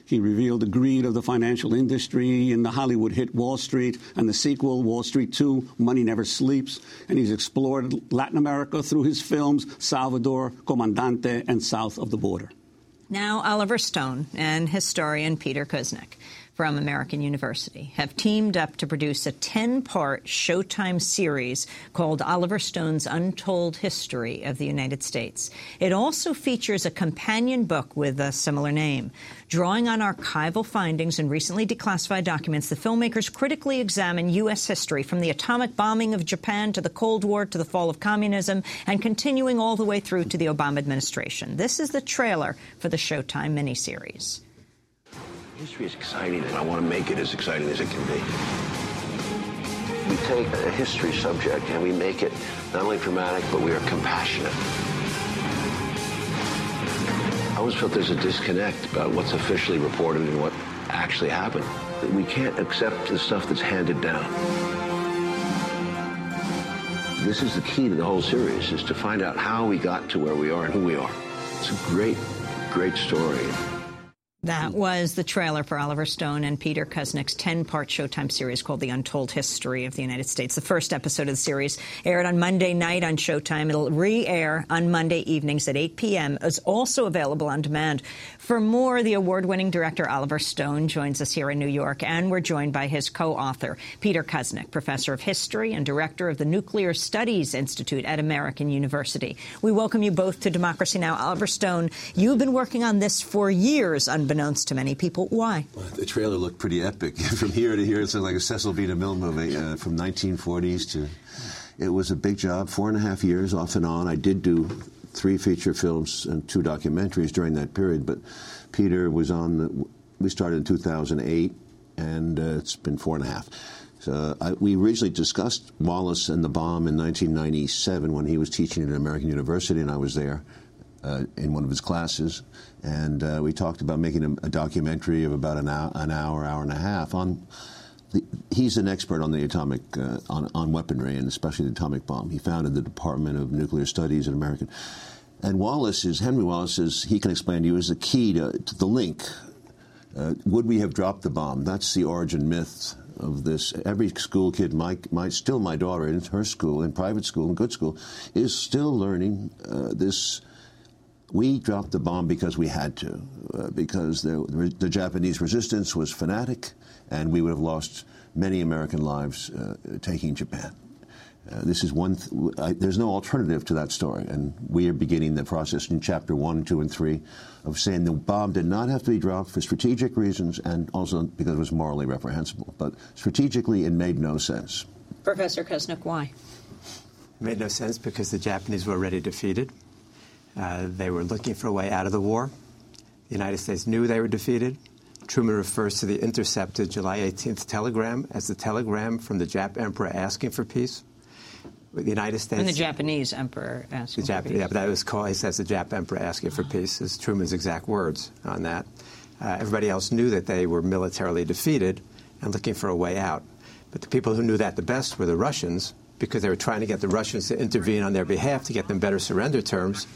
He revealed the greed of the financial industry in the Hollywood hit Wall Street and the sequel, Wall Street 2, Money Never Sleeps. And he's explored Latin America through his films Salvador, Comandante, and South of the Border.
Now, Oliver Stone and historian Peter Kuznick from American University have teamed up to produce a 10-part Showtime series called Oliver Stone's Untold History of the United States. It also features a companion book with a similar name. Drawing on archival findings and recently declassified documents, the filmmakers critically examine U.S. history from the atomic bombing of Japan to the Cold War to the fall of communism and continuing all the way through to the Obama administration. This is the trailer for the Showtime miniseries.
History is exciting, and I want to make it as exciting as it can be. We take a history subject and we make it not only dramatic, but we are compassionate. I always felt there's a disconnect about what's officially reported and what actually happened. We can't accept the stuff that's handed down. This is the key to the whole series, is to find out how we got to where we are and who we are. It's a great, great story.
That mm-hmm. was the trailer for Oliver Stone and Peter Kuznick's 10-part Showtime series called The Untold History of the United States. The first episode of the series aired on Monday night on Showtime. It'll re-air on Monday evenings at 8 p.m. It's also available on demand. For more, the award-winning director Oliver Stone joins us here in New York, and we're joined by his co-author, Peter Kuznick, professor of history and director of the Nuclear Studies Institute at American University. We welcome you both to Democracy Now! Oliver Stone, you've been working on this for years, unbeknownst to many people. Why?
The trailer looked pretty epic. [LAUGHS] from here to here, it's like a Cecil B. DeMille movie uh, from 1940s to. It was a big job, four and a half years off and on. I did do three feature films and two documentaries during that period, but Peter was on the. We started in 2008. and uh, it's been four and a half. So I, we originally discussed Wallace and the bomb in 1997 when he was teaching at an American University, and I was there uh, in one of his classes, and uh, we talked about making a, a, documentary of about an hour, an hour, hour and a half on. The, he's an expert on the atomic, uh, on, on weaponry, and especially the atomic bomb. He founded the Department of Nuclear Studies at American. And Wallace is Henry Wallace is he can explain to you is the key to, to the link. Uh, would we have dropped the bomb? That's the origin myth of this. Every school kid, my, my still my daughter in her school, in private school, in good school, is still learning uh, this. We dropped the bomb because we had to, uh, because the, the, Japanese resistance was fanatic, and we would have lost many American lives uh, taking Japan. Uh, this is one. Th- I, there's no alternative to that story, and we are beginning the process in chapter one, two, and three of saying the bomb did not have to be dropped for strategic reasons and also because it was morally reprehensible. But strategically, it made no sense.
Professor Kuznick, why?
It made no sense because the Japanese were already defeated. Uh, they were looking for a way out of the war. The United States knew they were defeated. Truman refers to the intercepted July 18th telegram as the telegram from the Jap emperor asking for peace the United States.
And the Japanese emperor asking
the Jap-
for peace.
Yeah, but that was called, he says the Jap emperor asking for peace, is Truman's exact words on that. Uh, everybody else knew that they were militarily defeated and looking for a way out. But the people who knew that the best were the Russians because they were trying to get the Russians to intervene on their behalf to get them better surrender terms.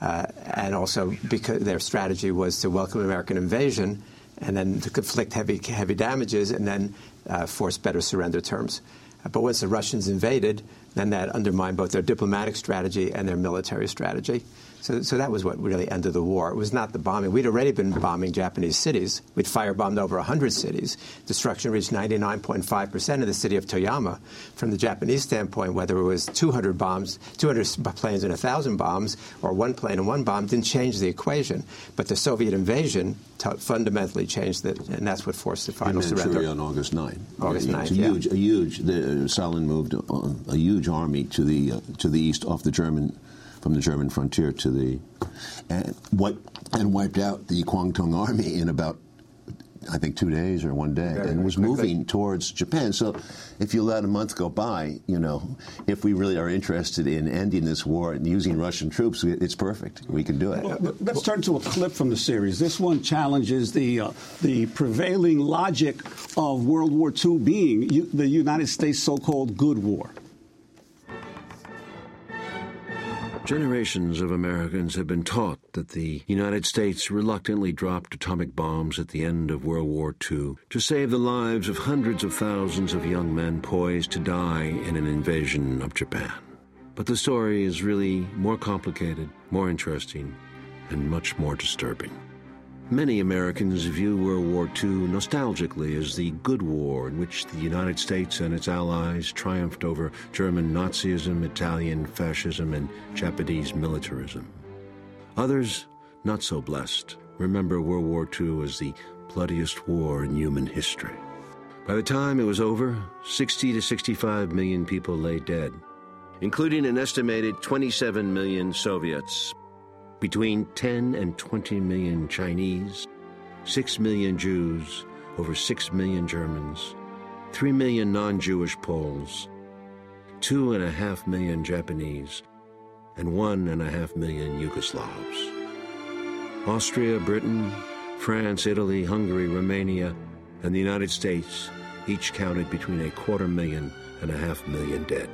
Uh, and also because their strategy was to welcome American invasion and then to inflict heavy, heavy damages and then uh, force better surrender terms. But once the Russians invaded, then that undermined both their diplomatic strategy and their military strategy. So, so that was what really ended the war. It was not the bombing. We'd already been bombing Japanese cities. We'd firebombed over 100 cities. Destruction reached 99.5% of the city of Toyama. From the Japanese standpoint, whether it was 200 bombs, 200 planes and 1,000 bombs, or one plane and one bomb, didn't change the equation. But the Soviet invasion t- fundamentally changed it, and that's what forced the final surrender.
on August 9.
August 9,
a
yeah.
huge, a huge. The, Stalin moved a, a huge army to the uh, to the east off the German from the German frontier to the and what and wiped out the Kwantung army in about I think two days or one day,
Very,
and was
quickly.
moving towards Japan. So, if you let a month go by, you know, if we really are interested in ending this war and using Russian troops, it's perfect. We can do it.
Well, let's turn to a clip from the series. This one challenges the uh, the prevailing logic of World War II being U- the United States' so-called good war.
Generations of Americans have been taught that the United States reluctantly dropped atomic bombs at the end of World War II to save the lives of hundreds of thousands of young men poised to die in an invasion of Japan. But the story is really more complicated, more interesting, and much more disturbing. Many Americans view World War II nostalgically as the good war in which the United States and its allies triumphed over German Nazism, Italian fascism, and Japanese militarism. Others, not so blessed, remember World War II as the bloodiest war in human history. By the time it was over, 60 to 65 million people lay dead, including an estimated 27 million Soviets, between 10 and 20 million Chinese, 6 million Jews, over 6 million Germans, 3 million non Jewish Poles, 2.5 million Japanese, and 1.5 million Yugoslavs. Austria, Britain, France, Italy, Hungary, Romania, and the United States each counted between a quarter million and a half million dead.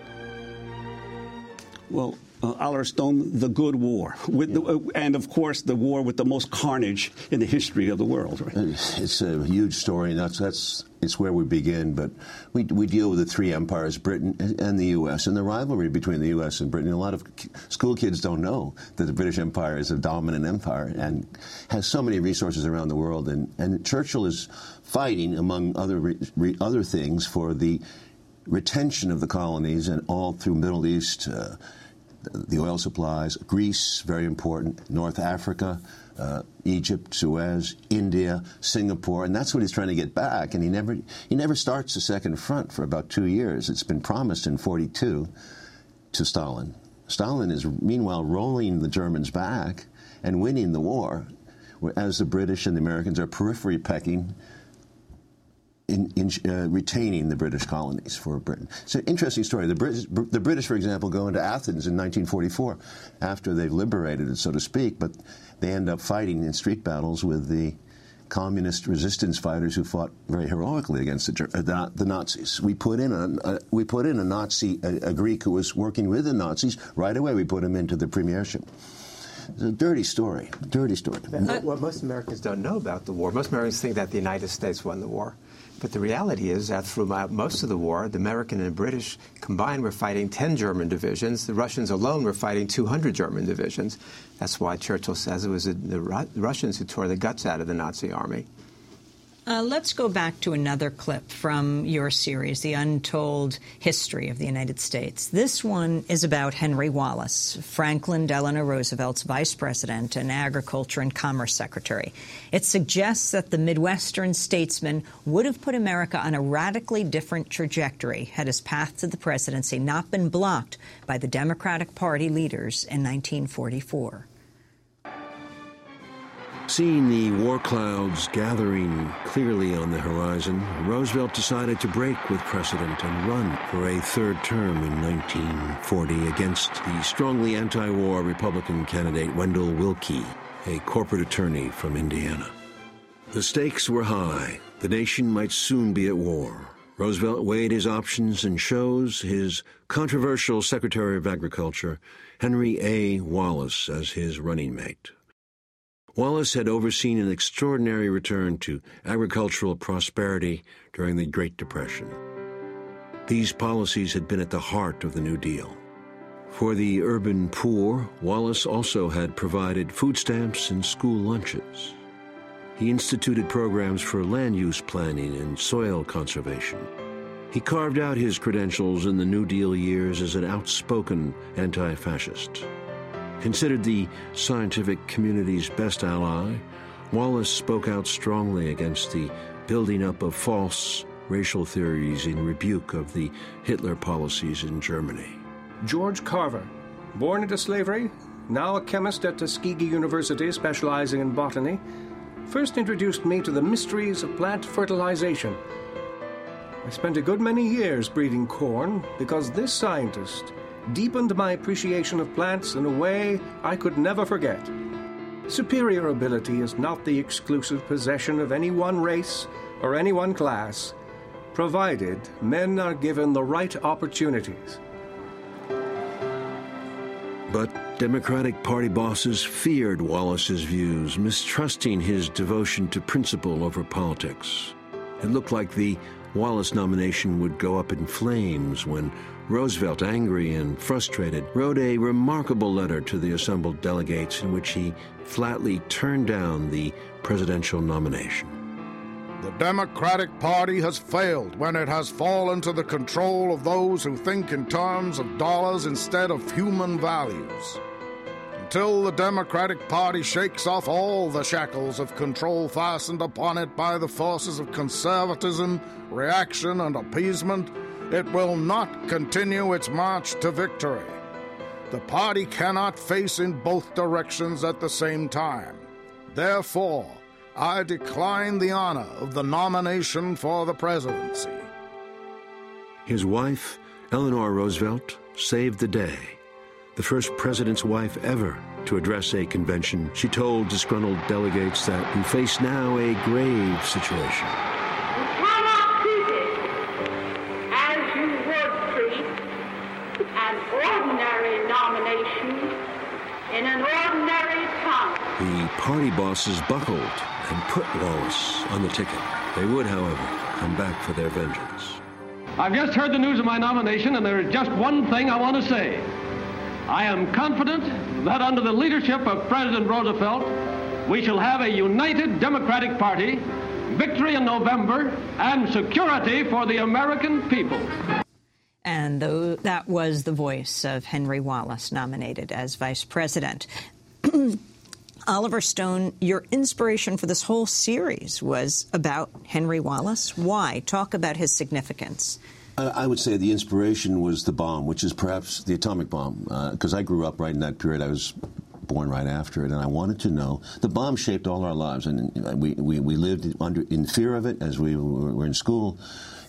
Well, uh, Oliver Stone, the good war, with the, uh, and of course the war with the most carnage in the history of the world. Right?
It's a huge story, and that's that's it's where we begin. But we we deal with the three empires, Britain and the U.S., and the rivalry between the U.S. and Britain. A lot of school kids don't know that the British Empire is a dominant empire and has so many resources around the world. And and Churchill is fighting, among other re, re, other things, for the retention of the colonies and all through Middle East. Uh, the oil supplies, Greece, very important, North Africa, uh, Egypt, Suez, India, Singapore, and that's what he's trying to get back. And he never he never starts the second front for about two years. It's been promised in '42 to Stalin. Stalin is meanwhile rolling the Germans back and winning the war, as the British and the Americans are periphery pecking
in, in, uh, retaining the British colonies for Britain. It's an interesting story. The British, the British, for example, go into Athens in 1944 after they've liberated it, so to speak, but they end up fighting in street battles with the communist resistance fighters who fought very heroically against the, uh, the, the Nazis. We put in a, a, we put in a Nazi, a, a Greek who was working with the Nazis. Right away, we put him into the premiership. It's a dirty story. Dirty story.
What most Americans don't know about the war, most Americans think that the United States won the war. But the reality is that throughout most of the war, the American and British combined were fighting 10 German divisions. The Russians alone were fighting 200 German divisions. That's why Churchill says it was the Russians who tore the guts out of the Nazi army.
Uh, let's go back to another clip from your series, The Untold History of the United States. This one is about Henry Wallace, Franklin Delano Roosevelt's vice president and agriculture and commerce secretary. It suggests that the Midwestern statesman would have put America on a radically different trajectory had his path to the presidency not been blocked by the Democratic Party leaders in 1944.
Seeing the war clouds gathering clearly on the horizon, Roosevelt decided to break with precedent and run for a third term in 1940 against the strongly anti-war Republican candidate Wendell Willkie, a corporate attorney from Indiana. The stakes were high. The nation might soon be at war. Roosevelt weighed his options and chose his controversial Secretary of Agriculture, Henry A. Wallace, as his running mate. Wallace had overseen an extraordinary return to agricultural prosperity during the Great Depression. These policies had been at the heart of the New Deal. For the urban poor, Wallace also had provided food stamps and school lunches. He instituted programs for land use planning and soil conservation. He carved out his credentials in the New Deal years as an outspoken anti fascist. Considered the scientific community's best ally, Wallace spoke out strongly against the building up of false racial theories in rebuke of the Hitler policies in Germany.
George Carver, born into slavery, now a chemist at Tuskegee University specializing in botany, first introduced me to the mysteries of plant fertilization. I spent a good many years breeding corn because this scientist deepened my appreciation of plants in a way I could never forget. Superior ability is not the exclusive possession of any one race or any one class, provided men are given the right opportunities.
But Democratic Party bosses feared Wallace's views, mistrusting his devotion to principle over politics. It looked like the Wallace nomination would go up in flames when Roosevelt, angry and frustrated, wrote a remarkable letter to the assembled delegates in which he flatly turned down the presidential nomination.
The Democratic Party has failed when it has fallen to the control of those who think in terms of dollars instead of human values. Until the Democratic Party shakes off all the shackles of control fastened upon it by the forces of conservatism, reaction, and appeasement, it will not continue its march to victory. The party cannot face in both directions at the same time. Therefore, I decline the honor of the nomination for the presidency.
His wife, Eleanor Roosevelt, saved the day. The first president's wife ever to address a convention, she told disgruntled delegates that we face now a grave situation. Party bosses buckled and put Wallace on the ticket. They would, however, come back for their vengeance.
I've just heard the news of my nomination, and there is just one thing I want to say. I am confident that under the leadership of President Roosevelt, we shall have a united Democratic Party, victory in November, and security for the American people.
And that was the voice of Henry Wallace, nominated as vice president. [CLEARS THROAT] Oliver Stone, your inspiration for this whole series was about Henry Wallace. Why? Talk about his significance.
I would say the inspiration was the bomb, which is perhaps the atomic bomb, because uh, I grew up right in that period. I was
born right after it, and I wanted to know. The bomb shaped all our lives, and we, we, we lived under in fear of it as we were in school.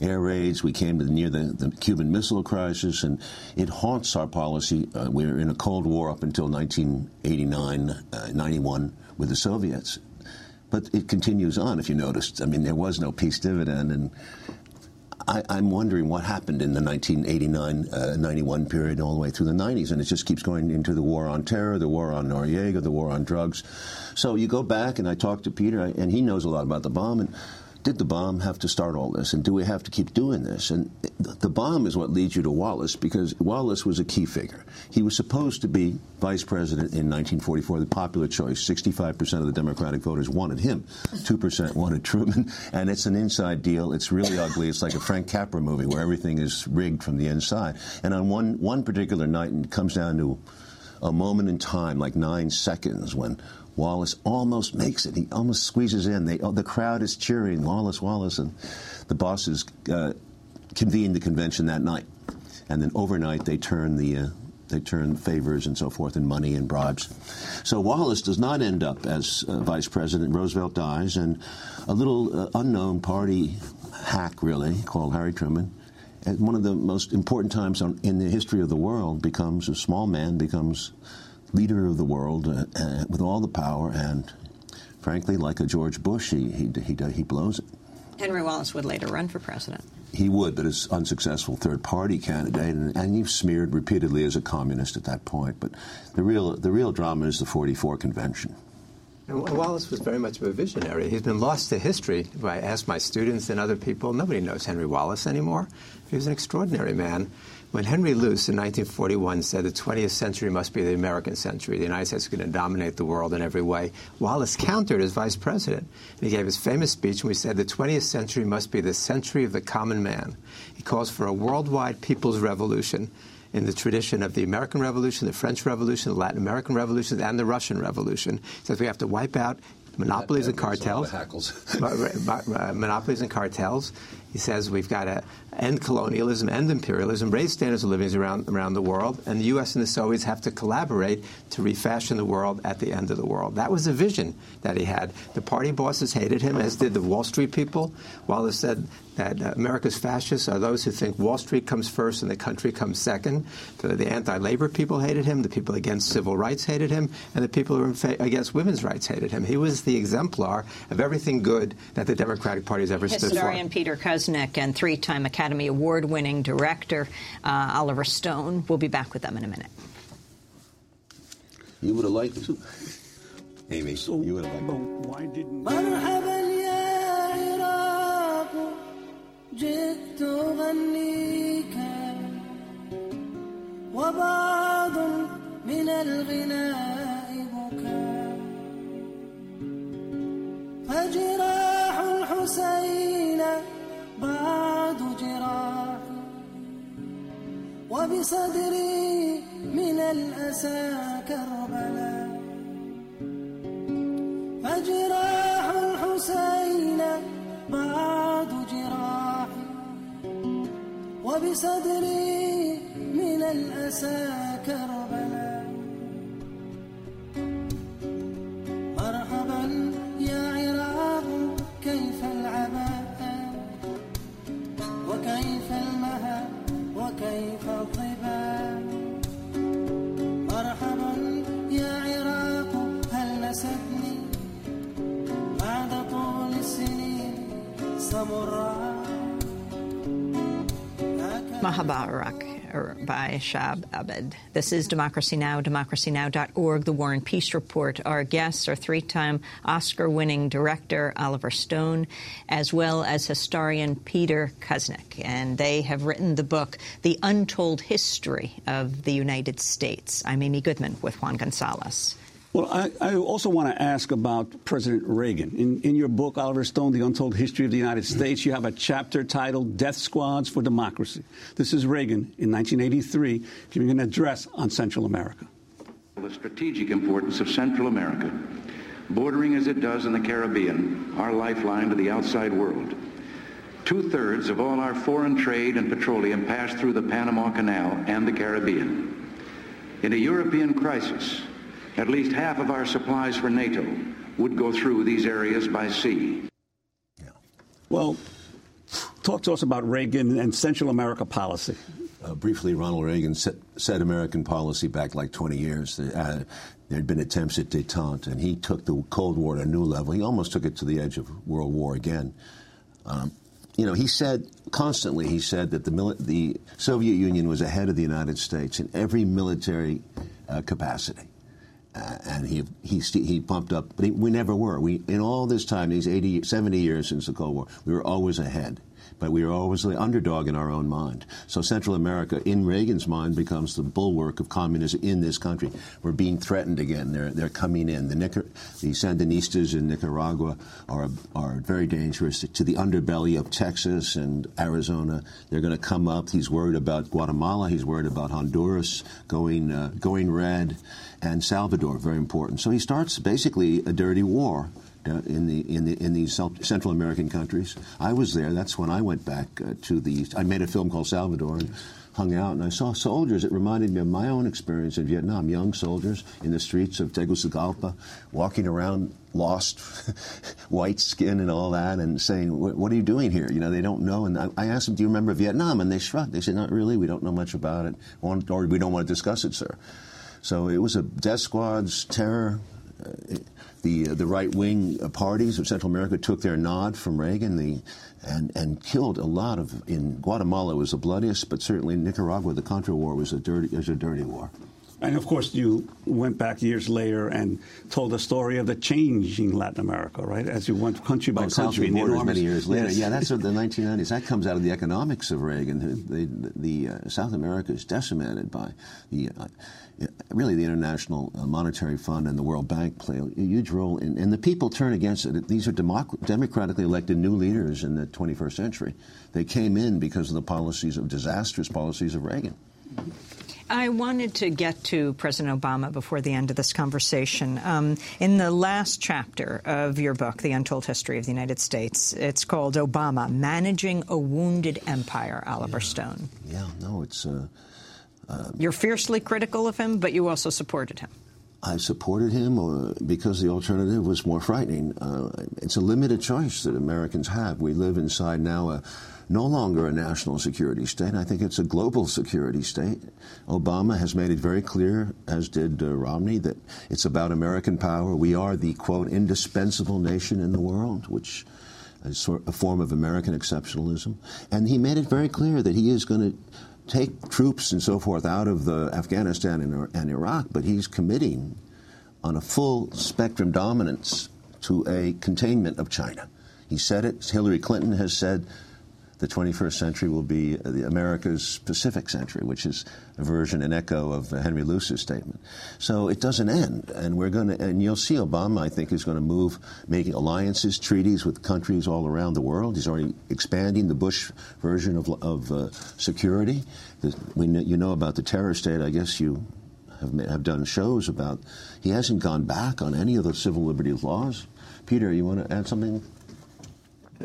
Air raids. We came to near the, the Cuban Missile Crisis, and it haunts our policy. Uh, we were in a Cold War up until 1989, uh, 91 with the Soviets, but it continues on. If you noticed, I mean, there was no peace dividend, and I, am wondering what happened in the 1989 uh, 91 period all the way through the 90s, and it just keeps going into the war on terror, the war on Noriega, the war on drugs. So you go back, and I talked to Peter, and he knows a lot about the bomb, and did the bomb have to start all this, and do we have to keep doing this? And the bomb is what leads you to Wallace, because Wallace was a key figure. He was supposed to be vice president in 1944, the popular choice. 65% of the Democratic voters wanted him, 2% wanted Truman, and it's an inside deal. It's really ugly. It's like a Frank Capra movie where everything is rigged from the inside. And on one, one particular night, and it comes down to a moment in time, like nine seconds, when Wallace almost makes it. He almost squeezes in. They, oh, the crowd is cheering, Wallace, Wallace, and the bosses uh, convene the convention that night. And then overnight, they turn the uh, they turn favors and so forth and money and bribes. So Wallace does not end up as uh, vice president. Roosevelt dies, and a little uh, unknown party hack, really, called Harry Truman, at one of the most important times on, in the history of the world, becomes a small man, becomes leader of the world uh, uh, with all the power, and frankly, like a George Bush, he, he, he, he blows it.
Henry Wallace would later run for president.
He would, but as unsuccessful third party candidate, and, and you've smeared repeatedly as a communist at that point. But the real the real drama is the '44 convention.
And Wallace was very much of a visionary. He's been lost to history. If I ask my students and other people, nobody knows Henry Wallace anymore. He was an extraordinary man. When Henry Luce in 1941 said the 20th century must be the American century, the United States is going to dominate the world in every way, Wallace countered as vice president. And he gave his famous speech when he said the 20th century must be the century of the common man. He calls for a worldwide people's revolution in the tradition of the American Revolution, the French Revolution, the Latin American Revolution, and the Russian Revolution. Says we have to wipe out [LAUGHS] uh, monopolies and cartels. monopolies and cartels. He says we've got to end colonialism, end imperialism, raise standards of living around, around the world, and the U.S. and the Soviets have to collaborate to refashion the world at the end of the world. That was the vision that he had. The party bosses hated him, as did the Wall Street people. Wallace said that uh, America's fascists are those who think Wall Street comes first and the country comes second. The, the anti-labor people hated him, the people against civil rights hated him, and the people who were against women's rights hated him. He was the exemplar of everything good that the Democratic Party has ever
Historian
stood for.
Historian Peter Kuznick and three-time Academy Award-winning director uh, Oliver Stone. We'll be back with them in a minute.
You would have liked it, [LAUGHS] Amy. So you would have liked it.
Why didn't? وبعض فجراح الحسين بعد جراح وبصدري من الأسى كربلاء. فجراح الحسين بعد جراح وبصدري من الأسى كربلاء. مرحبا. وكيف الظباء مرحبا يا عراق هل نستني بعد طول السنين سمرا
By Shab Abed. This is Democracy Now!, democracynow.org, The War and Peace Report. Our guests are three-time Oscar-winning director Oliver Stone, as well as historian Peter Kuznick. And they have written the book, The Untold History of the United States. I'm Amy Goodman with Juan Gonzalez.
Well, I, I, also want to ask about President Reagan. In, in, your book, Oliver Stone, The Untold History of the United States, you have a chapter titled Death Squads for Democracy. This is Reagan in 1983 giving an address on Central America.
The strategic importance of Central America, bordering as it does in the Caribbean, our lifeline to the outside world. Two-thirds of all our foreign trade and petroleum pass through the Panama Canal and the Caribbean. In a European crisis, At least half of our supplies for NATO would go through these areas by sea.
Well, talk to us about Reagan and Central America policy.
Uh, briefly, Ronald Reagan set, set, American policy back like 20 years. Uh, there had been attempts at detente, and he took the Cold War to a new level. He almost took it to the edge of World War again. Um, you know, he said constantly, he said that the, the, Soviet Union was ahead of the United States in every military uh, capacity. Uh, and he, he, he pumped up, but he, we never were. We, in all this time, these 80, 70 years since the Cold War, we were always ahead but we are always the underdog in our own mind. So Central America, in Reagan's mind, becomes the bulwark of communism in this country. We're being threatened again. They're, they're coming in. The, Nicar- the Sandinistas in Nicaragua are, are very dangerous to the underbelly of Texas and Arizona. They're going to come up. He's worried about Guatemala. He's worried about Honduras going, uh, going red and Salvador, very important. So he starts basically a dirty war uh, in the in the in these Central American countries. I was there. That's when I went back uh, to the. east. I made a film called Salvador and hung out, and I saw soldiers. It reminded me of my own experience in Vietnam. Young soldiers in the streets of Tegucigalpa, walking around lost, [LAUGHS] white skin and all that, and saying, "What are you doing here?" You know, they don't know. And I, I asked them, "Do you remember Vietnam?" And they shrugged. They said, "Not really. We don't know much about it, or we don't want to discuss it, sir." So it was a death squad's terror. Uh, the uh, the right wing parties of Central America took their nod from Reagan. The and and killed a lot of in Guatemala was the bloodiest, but certainly in Nicaragua the Contra War was a dirty was a dirty war.
And of course, you went back years later and told the story of the change in Latin America, right? As you went country by
oh,
country.
South borders many years later. Yes. Yeah, that's the [LAUGHS] 1990s. That comes out of the economics of Reagan. The, the, the uh, South America is decimated by the. Uh, really, the International uh, Monetary Fund and the World Bank play a huge role, in, and the people turn against it. These are democ- democratically elected new leaders in the 21st century. They came in because of the policies of disastrous policies of Reagan.
I wanted to get to President Obama before the end of this conversation. Um, in the last chapter of your book, The Untold History of the United States, it's called Obama Managing a Wounded Empire, Oliver
yeah.
Stone.
Yeah, no, it's. Uh, uh,
You're fiercely critical of him, but you also supported him.
I supported him uh, because the alternative was more frightening. Uh, it's a limited choice that Americans have. We live inside now a no longer a national security state. I think it's a global security state. Obama has made it very clear, as did uh, Romney, that it's about American power. We are the, quote, indispensable nation in the world, which is a form of American exceptionalism. And he made it very clear that he is going to take troops and so forth out of the Afghanistan and, and Iraq, but he's committing on a full spectrum dominance to a containment of China. He said it. Hillary Clinton has said the 21st century will be America's Pacific century, which is a version, and echo of Henry Luce's statement. So it doesn't end, and we're going to, and you'll see Obama, I think, is going to move, making alliances, treaties with countries all around the world. He's already expanding the Bush version of, of uh, security. The, we, you know about the terror state. I guess you have, have done shows about. He hasn't gone back on any of the civil liberties laws. Peter, you want to add something?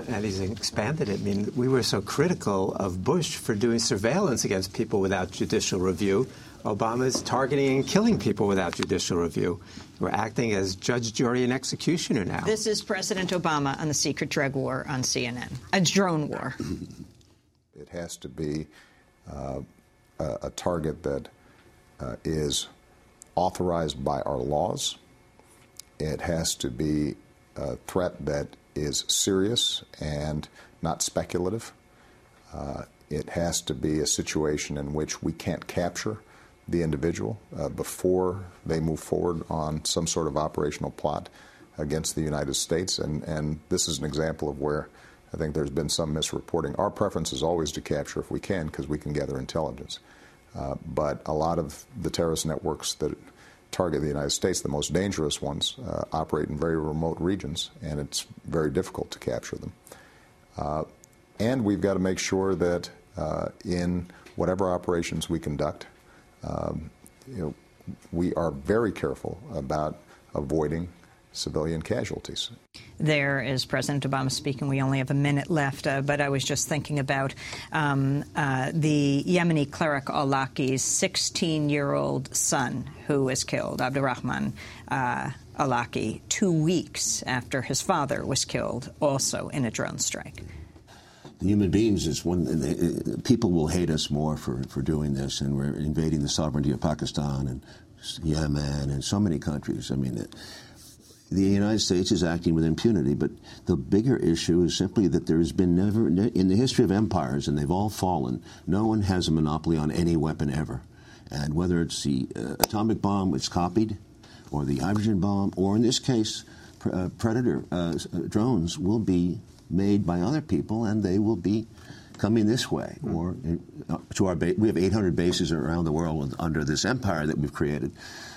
And he's expanded it. I mean, we were so critical of Bush for doing surveillance against people without judicial review. Obama's targeting and killing people without judicial review. We're acting as judge, jury, and executioner now.
This is President Obama on the secret drug war on CNN, a drone war. [CLEARS THROAT]
It has to be uh, a, a, target that uh, is authorized by our laws. It has to be a threat that is serious and not speculative. Uh, it has to be a situation in which we can't capture the individual uh, before they move forward on some sort of operational plot against the United States. And, and this is an example of where I think there's been some misreporting. Our preference is always to capture if we can because we can gather intelligence. Uh, but a lot of the terrorist networks that target the United States, the most dangerous ones, uh, operate in very remote regions, and it's very difficult to capture them. Uh, and we've got to make sure that uh, in whatever operations we conduct, um, you know, we are very careful about avoiding civilian casualties.
There is President Obama speaking. We only have a minute left, uh, but I was just thinking about um, uh, the Yemeni cleric Awlaki's 16 year old son who was killed, Abdurrahman. Uh, Awlaki, two weeks after his father was killed, also in a drone strike.
Human beings is one. People will hate us more for, for doing this, and we're invading the sovereignty of Pakistan and Yemen and so many countries. I mean, the United States is acting with impunity, but the bigger issue is simply that there has been never, in the history of empires, and they've all fallen, no one has a monopoly on any weapon ever. And whether it's the uh, atomic bomb, it's copied, or the hydrogen bomb, or in this case, pr- uh, predator uh, drones will be made by other people, and they will be coming this way or uh, to our ba- we have 800 bases around the world under this empire that we've created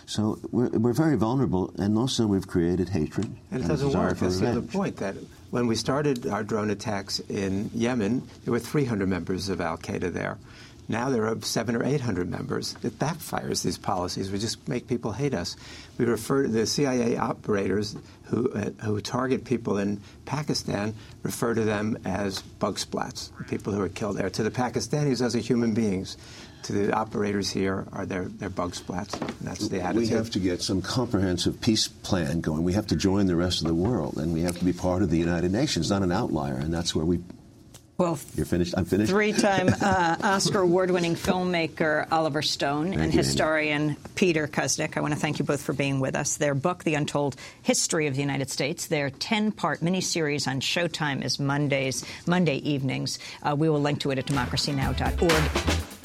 so we're, we're very vulnerable and also we've created hatred
and it
and
doesn't work that's the other point that when we started our drone attacks in yemen there were 300 members of al-qaeda there now there are seven or eight hundred members. It backfires these policies. We just make people hate us. We refer to the CIA operators who uh, who target people in Pakistan refer to them as bug splats, the people who are killed there. To the Pakistanis, those are human beings. To the operators here, are their their bug splats. And that's the attitude.
We have to get some comprehensive peace plan going. We have to join the rest of the world, and we have to be part of the United Nations, not an outlier. And that's where we.
Well,
you're finished. I'm finished.
Three-time [LAUGHS] uh, Oscar award-winning filmmaker Oliver Stone and
you,
historian Peter Kuznick. I want to thank you both for being with us. Their book, The Untold History of the United States, their 10-part miniseries on Showtime is Mondays, Monday evenings. Uh, we will link to it at democracynow.org.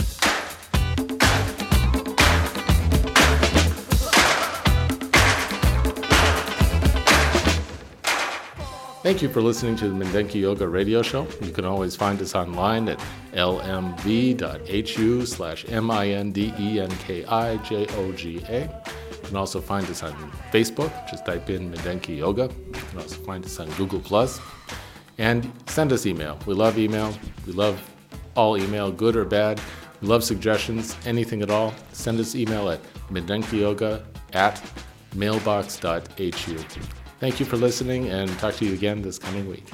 Thank you for listening to the Mindenki Joga radio show. You can always find us online at lmv.hu slash M-I-N-D-E-N-K-I-J-O-G-A. You can also find us on Facebook. Just type in Mindenki Joga. You can also find us on Google+. Plus, And send us email. We love email. We love all email, good or bad. We love suggestions, anything at all. Send us email at mindenkijoga at mailbox.hu. Thank you for listening and talk to you again this coming week.